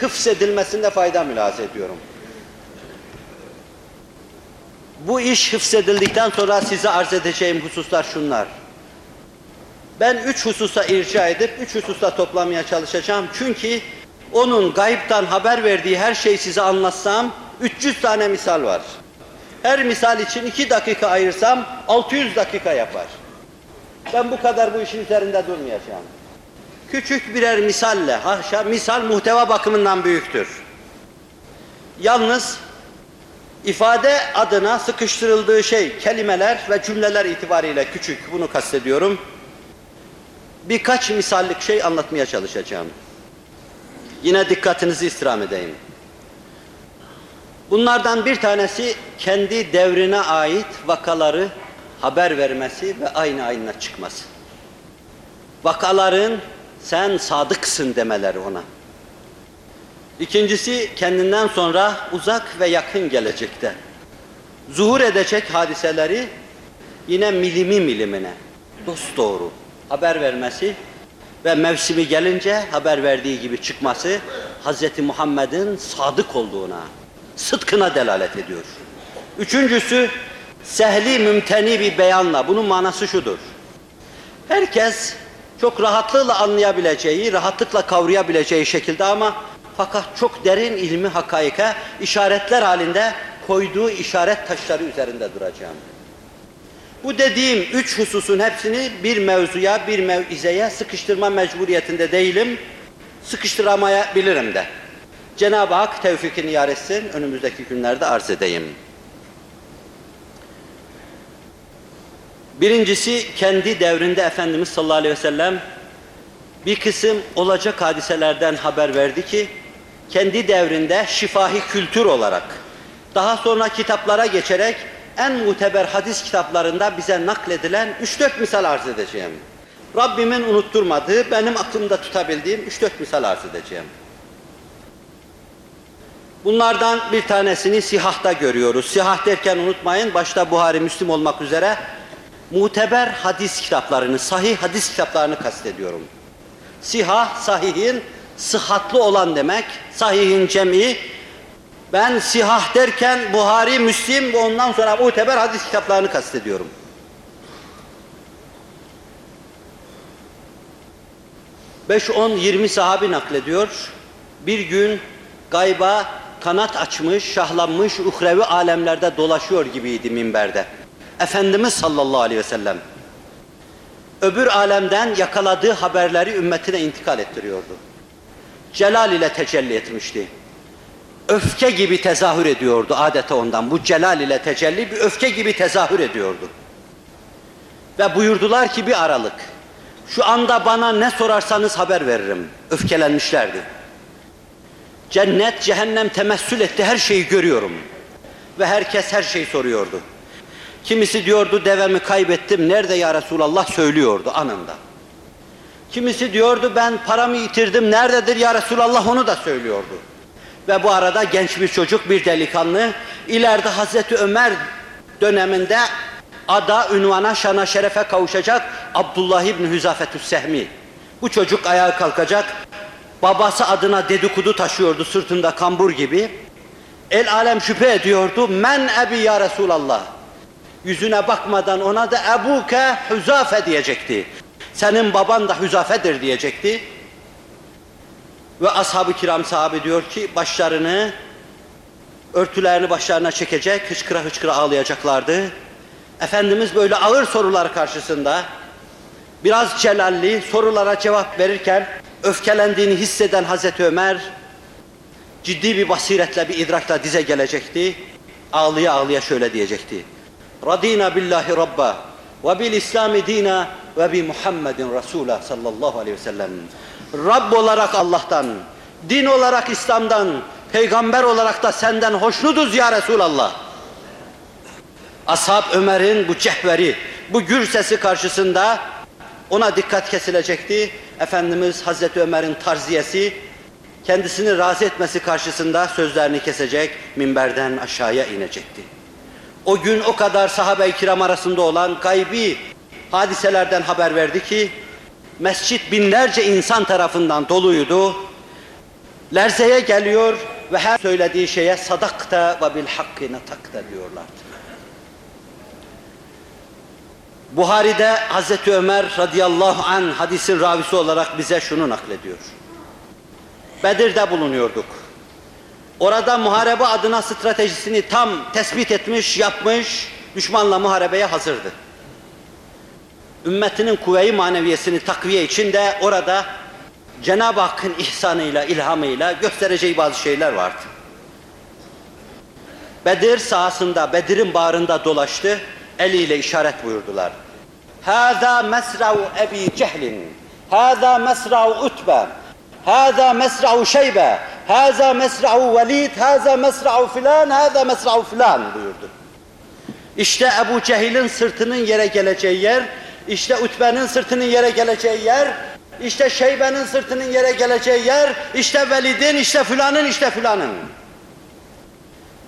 S2: Hıfzedilmesinde fayda mülaz ediyorum. Bu iş hıfzedildikten sonra size arz edeceğim hususlar şunlar. Ben üç hususa irca edip üç hususta toplamaya çalışacağım. Çünkü onun gayiptan haber verdiği her şeyi size anlatsam 300 tane misal var. Her misal için iki dakika ayırsam 600 dakika yapar. Ben bu kadar bu işin üzerinde durmayacağım. Küçük birer misalle, haşa misal muhteva bakımından büyüktür. Yalnız ifade adına sıkıştırıldığı şey kelimeler ve cümleler itibariyle küçük, bunu kastediyorum. Birkaç misallik şey anlatmaya çalışacağım. Yine dikkatinizi istirham edeyim. Bunlardan bir tanesi kendi devrine ait vakaları haber vermesi ve aynı aynına çıkması. Vakaların sen sadıksın demeleri ona. İkincisi kendinden sonra uzak ve yakın gelecekte zuhur edecek hadiseleri yine milimi milimine dost doğru haber vermesi ve mevsimi gelince haber verdiği gibi çıkması Hz. Muhammed'in sadık olduğuna, sıdkına delalet ediyor. Üçüncüsü sehli mümteni bir beyanla, bunun manası şudur. Herkes çok rahatlıkla anlayabileceği, rahatlıkla kavrayabileceği şekilde ama fakat çok derin ilmi hakaika işaretler halinde koyduğu işaret taşları üzerinde duracağım. Bu dediğim üç hususun hepsini bir mevzuya, bir mevizeye sıkıştırma mecburiyetinde değilim. Sıkıştıramayabilirim de. Cenab-ı Hak tevfikini yar etsin, önümüzdeki günlerde arz edeyim. Birincisi kendi devrinde Efendimiz sallallahu aleyhi ve sellem bir kısım olacak hadiselerden haber verdi ki kendi devrinde şifahi kültür olarak daha sonra kitaplara geçerek en muteber hadis kitaplarında bize nakledilen 3-4 misal arz edeceğim. Rabbimin unutturmadığı, benim aklımda tutabildiğim 3-4 misal arz edeceğim. Bunlardan bir tanesini sihahta görüyoruz. Sihah derken unutmayın, başta Buhari, Müslim olmak üzere muteber hadis kitaplarını, sahih hadis kitaplarını kastediyorum. Sihah, sahihin, sıhhatlı olan demek, sahihin cem'i. Ben sihah derken Buhari, Müslim ve ondan sonra muteber hadis kitaplarını kastediyorum. Beş, on, yirmi sahabi naklediyor. Bir gün gayba kanat açmış, şahlanmış, uhrevi alemlerde dolaşıyor gibiydi minberde. Efendimiz sallallahu aleyhi ve sellem öbür alemden yakaladığı haberleri ümmetine intikal ettiriyordu. Celal ile tecelli etmişti. Öfke gibi tezahür ediyordu adeta ondan. Bu celal ile tecelli bir öfke gibi tezahür ediyordu. Ve buyurdular ki bir aralık. Şu anda bana ne sorarsanız haber veririm. Öfkelenmişlerdi. Cennet, cehennem temessül etti, her şeyi görüyorum. Ve herkes her şeyi soruyordu. Kimisi diyordu devemi kaybettim, nerede ya Resulallah söylüyordu anında. Kimisi diyordu ben paramı yitirdim, nerededir ya Resulallah onu da söylüyordu. Ve bu arada genç bir çocuk, bir delikanlı, ileride Hazreti Ömer döneminde ada, ünvana, şana, şerefe kavuşacak Abdullah İbni Hüzafetü Sehmi. Bu çocuk ayağa kalkacak, babası adına dedikodu taşıyordu sırtında kambur gibi. El alem şüphe ediyordu, men ebi ya Resulallah. Yüzüne bakmadan ona da ebuke hüzafe diyecekti. Senin baban da hüzafedir diyecekti. Ve ashab-ı kiram sahabe diyor ki başlarını, örtülerini başlarına çekecek, hıçkıra hıçkıra ağlayacaklardı. Efendimiz böyle ağır sorular karşısında biraz celalli sorulara cevap verirken öfkelendiğini hisseden Hazreti Ömer ciddi bir basiretle bir idrakla dize gelecekti. Ağlıya ağlıya şöyle diyecekti. Radina billahi rabba ve bil İslami dina ve bi Muhammedin Resulah sallallahu aleyhi ve sellem. Rabb olarak Allah'tan, din olarak İslam'dan, peygamber olarak da senden hoşnutuz ya Resulallah. Ashab Ömer'in bu cehveri, bu gür sesi karşısında ona dikkat kesilecekti. Efendimiz Hazreti Ömer'in tarziyesi, kendisini razı etmesi karşısında sözlerini kesecek, minberden aşağıya inecekti. O gün o kadar sahabe-i kiram arasında olan gaybi hadiselerden haber verdi ki, mescit binlerce insan tarafından doluydu. Lerzeye geliyor ve her söylediği şeye sadakta ve bil hakkı natakta diyorlardı. Buhari'de Hazreti Ömer radıyallahu an hadisin ravisi olarak bize şunu naklediyor. Bedir'de bulunuyorduk. Orada muharebe adına stratejisini tam tespit etmiş, yapmış, düşmanla muharebeye hazırdı. Ümmetinin kuvve-i maneviyesini takviye için de orada Cenab-ı Hakk'ın ihsanıyla, ilhamıyla göstereceği bazı şeyler vardı. Bedir sahasında, Bedir'in bağrında dolaştı, eliyle işaret buyurdular. Hâzâ mesra'u Ebi Cehlin, hâzâ mesra'u Utbe, hâzâ mesra'u Şeybe, hâzâ mesra'u Velid, hâzâ mesra'u filan, hâzâ mesra'u filan buyurdu. İşte Ebu Cehil'in sırtının yere geleceği yer, işte Utbe'nin sırtının yere geleceği yer, işte Şeybe'nin sırtının yere geleceği yer, işte Velid'in, işte filanın, işte filanın.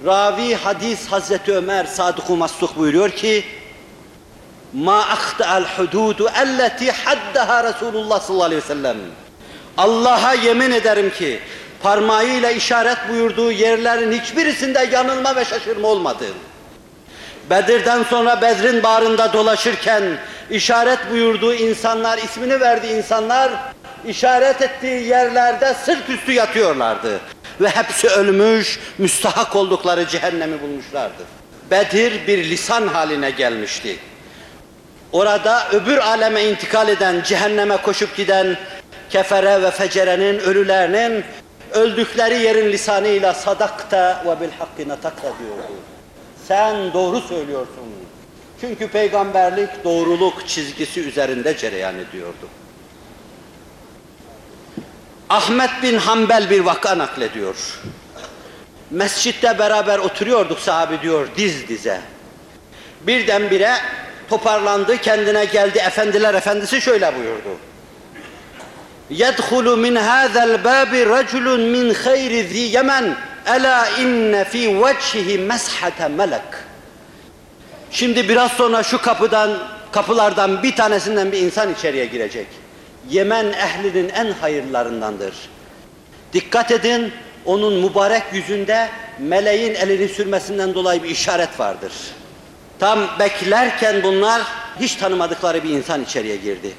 S2: Ravi hadis Hazreti Ömer Sadık-ı Mastuk buyuruyor ki ma ahta'al hududu elleti haddaha Resulullah sallallahu aleyhi ve sellem. Allah'a yemin ederim ki parmağıyla işaret buyurduğu yerlerin hiçbirisinde yanılma ve şaşırma olmadı. Bedir'den sonra Bedr'in bağrında dolaşırken işaret buyurduğu insanlar, ismini verdiği insanlar işaret ettiği yerlerde sırt üstü yatıyorlardı. Ve hepsi ölmüş, müstahak oldukları cehennemi bulmuşlardı. Bedir bir lisan haline gelmişti. Orada öbür aleme intikal eden, cehenneme koşup giden kefere ve fecerenin, ölülerinin öldükleri yerin lisanıyla sadakta ve bil hakkı natakta diyordu. Sen doğru söylüyorsun. Çünkü peygamberlik doğruluk çizgisi üzerinde cereyan ediyordu. Ahmet bin Hanbel bir vaka naklediyor. Mescitte beraber oturuyorduk sahabi diyor diz dize. Birdenbire toparlandı, kendine geldi. Efendiler efendisi şöyle buyurdu. يَدْخُلُ مِنْ هَذَا الْبَابِ رَجُلٌ مِنْ خَيْرِ ذِي يَمَنْ Ela inne fi vecihi meshate melek. Şimdi biraz sonra şu kapıdan, kapılardan bir tanesinden bir insan içeriye girecek. Yemen ehlinin en hayırlarındandır. Dikkat edin, onun mübarek yüzünde meleğin elini sürmesinden dolayı bir işaret vardır. Tam beklerken bunlar hiç tanımadıkları bir insan içeriye girdi.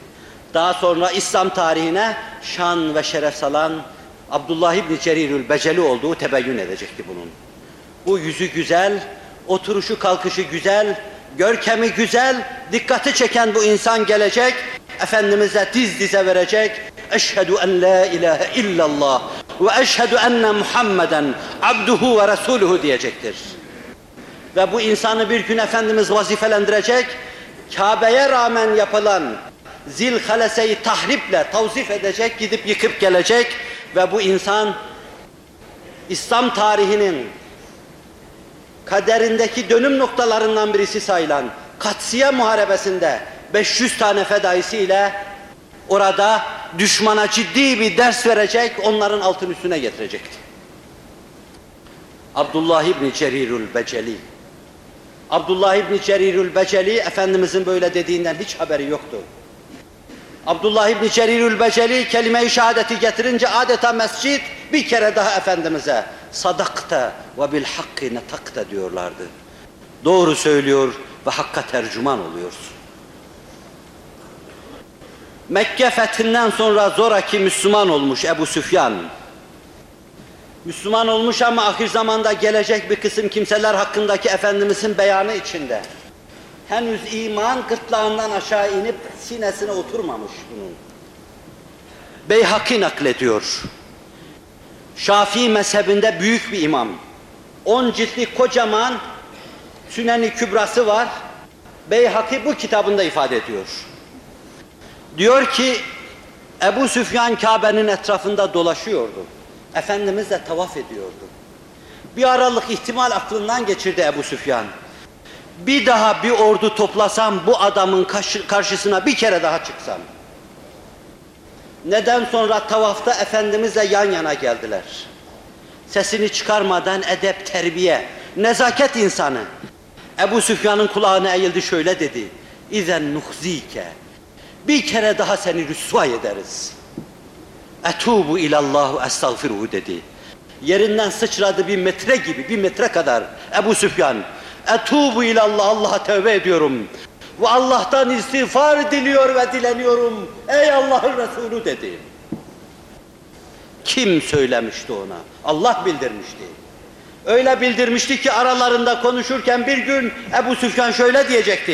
S2: Daha sonra İslam tarihine şan ve şeref salan Abdullah İbni Cerirül Beceli olduğu tebeyyün edecekti bunun. Bu yüzü güzel, oturuşu kalkışı güzel, görkemi güzel, dikkati çeken bu insan gelecek, Efendimiz'e diz dize verecek. Eşhedü en la ilahe illallah ve eşhedü enne Muhammeden abduhu ve resuluhu diyecektir. Ve bu insanı bir gün Efendimiz vazifelendirecek, Kabe'ye rağmen yapılan zil haleseyi tahriple tavzif edecek, gidip yıkıp gelecek ve bu insan İslam tarihinin kaderindeki dönüm noktalarından birisi sayılan Katsiye Muharebesi'nde 500 tane fedaisiyle orada düşmana ciddi bir ders verecek, onların altın üstüne getirecekti. Abdullah İbni Cerirül Beceli. Abdullah İbni Cerirül Beceli, Efendimizin böyle dediğinden hiç haberi yoktu. Abdullah İbni Cerirül Beceli kelime-i şehadeti getirince adeta mescit bir kere daha Efendimiz'e sadakta ve bil hakkı netakta diyorlardı. Doğru söylüyor ve hakka tercüman oluyorsun. Mekke fethinden sonra zoraki Müslüman olmuş Ebu Süfyan. Müslüman olmuş ama ahir zamanda gelecek bir kısım kimseler hakkındaki Efendimizin beyanı içinde. Henüz iman gırtlağından aşağı inip sinesine oturmamış bunun. Beyhaki naklediyor. Şafii mezhebinde büyük bir imam. On ciltlik kocaman Sünen-i Kübrası var. Beyhaki bu kitabında ifade ediyor. Diyor ki Ebu Süfyan Kabe'nin etrafında dolaşıyordu. Efendimiz de tavaf ediyordu. Bir aralık ihtimal aklından geçirdi Ebu Süfyan. Bir daha bir ordu toplasam bu adamın karşı- karşısına bir kere daha çıksam. Neden sonra tavafta Efendimizle yan yana geldiler. Sesini çıkarmadan edep, terbiye, nezaket insanı. Ebu Süfyan'ın kulağına eğildi şöyle dedi. İzen nuhzike. Bir kere daha seni rüsva ederiz. Etubu ilallahu estağfiruhu dedi. Yerinden sıçradı bir metre gibi, bir metre kadar Ebu Süfyan. Etubu ilallah, Allah'a tövbe ediyorum. Ve Allah'tan istiğfar diliyor ve dileniyorum. Ey Allah'ın Resulü dedi. Kim söylemişti ona? Allah bildirmişti. Öyle bildirmişti ki aralarında konuşurken bir gün Ebu Süfyan şöyle diyecekti.